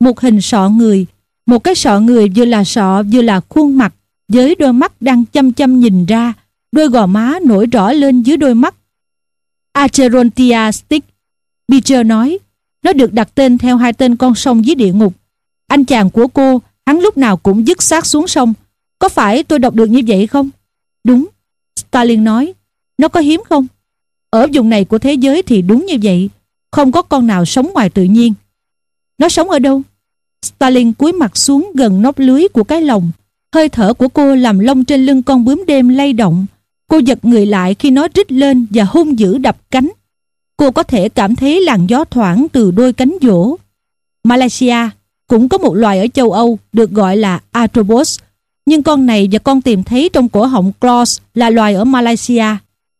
S1: Một hình sọ người, một cái sọ người vừa là sọ vừa là khuôn mặt với đôi mắt đang chăm chăm nhìn ra, đôi gò má nổi rõ lên dưới đôi mắt. Acherontia stick, Beecher nói, nó được đặt tên theo hai tên con sông dưới địa ngục. Anh chàng của cô, hắn lúc nào cũng dứt xác xuống sông. Có phải tôi đọc được như vậy không? Đúng, Stalin nói. Nó có hiếm không? Ở vùng này của thế giới thì đúng như vậy. Không có con nào sống ngoài tự nhiên. Nó sống ở đâu? Stalin cúi mặt xuống gần nóc lưới của cái lồng. Hơi thở của cô làm lông trên lưng con bướm đêm lay động. Cô giật người lại khi nó rít lên và hung dữ đập cánh. Cô có thể cảm thấy làn gió thoảng từ đôi cánh dỗ. Malaysia cũng có một loài ở châu Âu được gọi là atrobos Nhưng con này và con tìm thấy trong cổ họng Claus là loài ở Malaysia.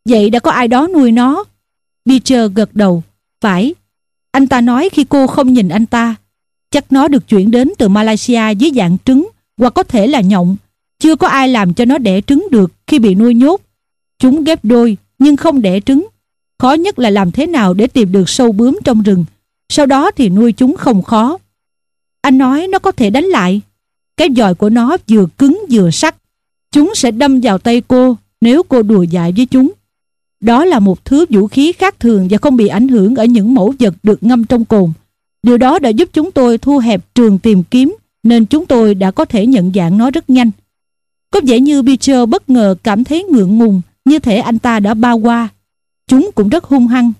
S1: Vậy đã có ai đó nuôi nó? Beecher gật đầu. Phải. Anh ta nói khi cô không nhìn anh ta, chắc nó được chuyển đến từ Malaysia dưới dạng trứng hoặc có thể là nhộng. Chưa có ai làm cho nó đẻ trứng được khi bị nuôi nhốt. Chúng ghép đôi nhưng không đẻ trứng. Khó nhất là làm thế nào để tìm được sâu bướm trong rừng. Sau đó thì nuôi chúng không khó. Anh nói nó có thể đánh lại. Cái giòi của nó vừa cứng vừa sắc. Chúng sẽ đâm vào tay cô nếu cô đùa dại với chúng. Đó là một thứ vũ khí khác thường và không bị ảnh hưởng ở những mẫu vật được ngâm trong cồn. Điều đó đã giúp chúng tôi thu hẹp trường tìm kiếm, nên chúng tôi đã có thể nhận dạng nó rất nhanh. Có vẻ như Beecher bất ngờ cảm thấy ngượng ngùng như thể anh ta đã bao qua. Chúng cũng rất hung hăng.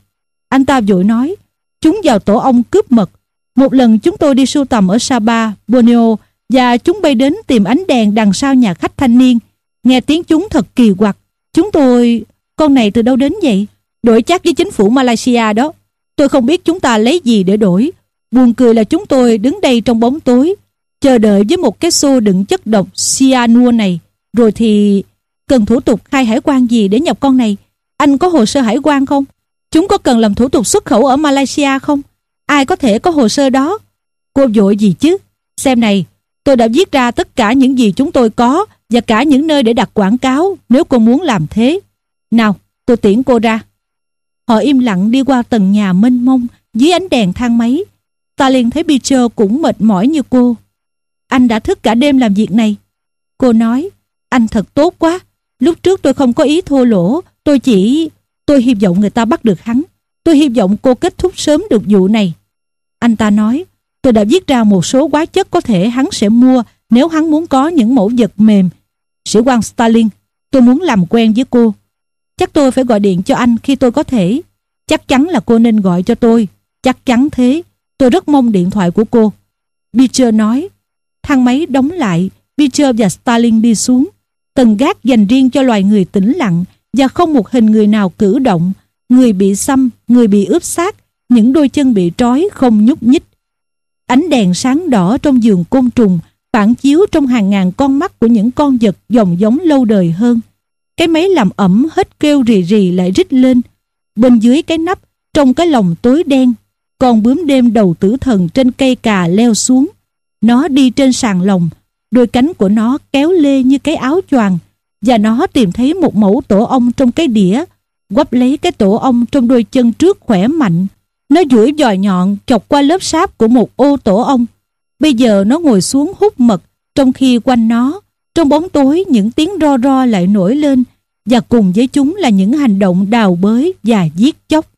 S1: Anh ta vội nói, chúng vào tổ ong cướp mật. Một lần chúng tôi đi sưu tầm ở Sapa, Borneo và chúng bay đến tìm ánh đèn đằng sau nhà khách thanh niên. Nghe tiếng chúng thật kỳ quặc. Chúng tôi... Con này từ đâu đến vậy? Đổi chắc với chính phủ Malaysia đó. Tôi không biết chúng ta lấy gì để đổi. Buồn cười là chúng tôi đứng đây trong bóng tối, chờ đợi với một cái xô đựng chất độc cyanua này. Rồi thì cần thủ tục khai hải quan gì để nhập con này? Anh có hồ sơ hải quan không? Chúng có cần làm thủ tục xuất khẩu ở Malaysia không? Ai có thể có hồ sơ đó? Cô vội gì chứ? Xem này, tôi đã viết ra tất cả những gì chúng tôi có và cả những nơi để đặt quảng cáo nếu cô muốn làm thế. Nào, tôi tiễn cô ra. Họ im lặng đi qua tầng nhà mênh mông dưới ánh đèn thang máy. Ta liền thấy peter cũng mệt mỏi như cô. Anh đã thức cả đêm làm việc này. Cô nói, anh thật tốt quá. Lúc trước tôi không có ý thua lỗ, tôi chỉ... Tôi hy vọng người ta bắt được hắn. Tôi hy vọng cô kết thúc sớm được vụ này. Anh ta nói, tôi đã viết ra một số hóa chất có thể hắn sẽ mua nếu hắn muốn có những mẫu vật mềm. Sĩ quan Stalin, tôi muốn làm quen với cô. Chắc tôi phải gọi điện cho anh khi tôi có thể. Chắc chắn là cô nên gọi cho tôi. Chắc chắn thế. Tôi rất mong điện thoại của cô. Beecher nói. Thang máy đóng lại. Beecher và Stalin đi xuống. Tầng gác dành riêng cho loài người tĩnh lặng và không một hình người nào cử động. Người bị xăm, người bị ướp xác, những đôi chân bị trói không nhúc nhích. Ánh đèn sáng đỏ trong giường côn trùng phản chiếu trong hàng ngàn con mắt của những con vật dòng giống lâu đời hơn. Cái máy làm ẩm hết kêu rì rì lại rít lên. Bên dưới cái nắp, trong cái lồng tối đen, con bướm đêm đầu tử thần trên cây cà leo xuống. Nó đi trên sàn lồng, đôi cánh của nó kéo lê như cái áo choàng và nó tìm thấy một mẫu tổ ong trong cái đĩa, quắp lấy cái tổ ong trong đôi chân trước khỏe mạnh. Nó duỗi dòi nhọn chọc qua lớp sáp của một ô tổ ong. Bây giờ nó ngồi xuống hút mật, trong khi quanh nó, trong bóng tối những tiếng ro ro lại nổi lên và cùng với chúng là những hành động đào bới và giết chóc.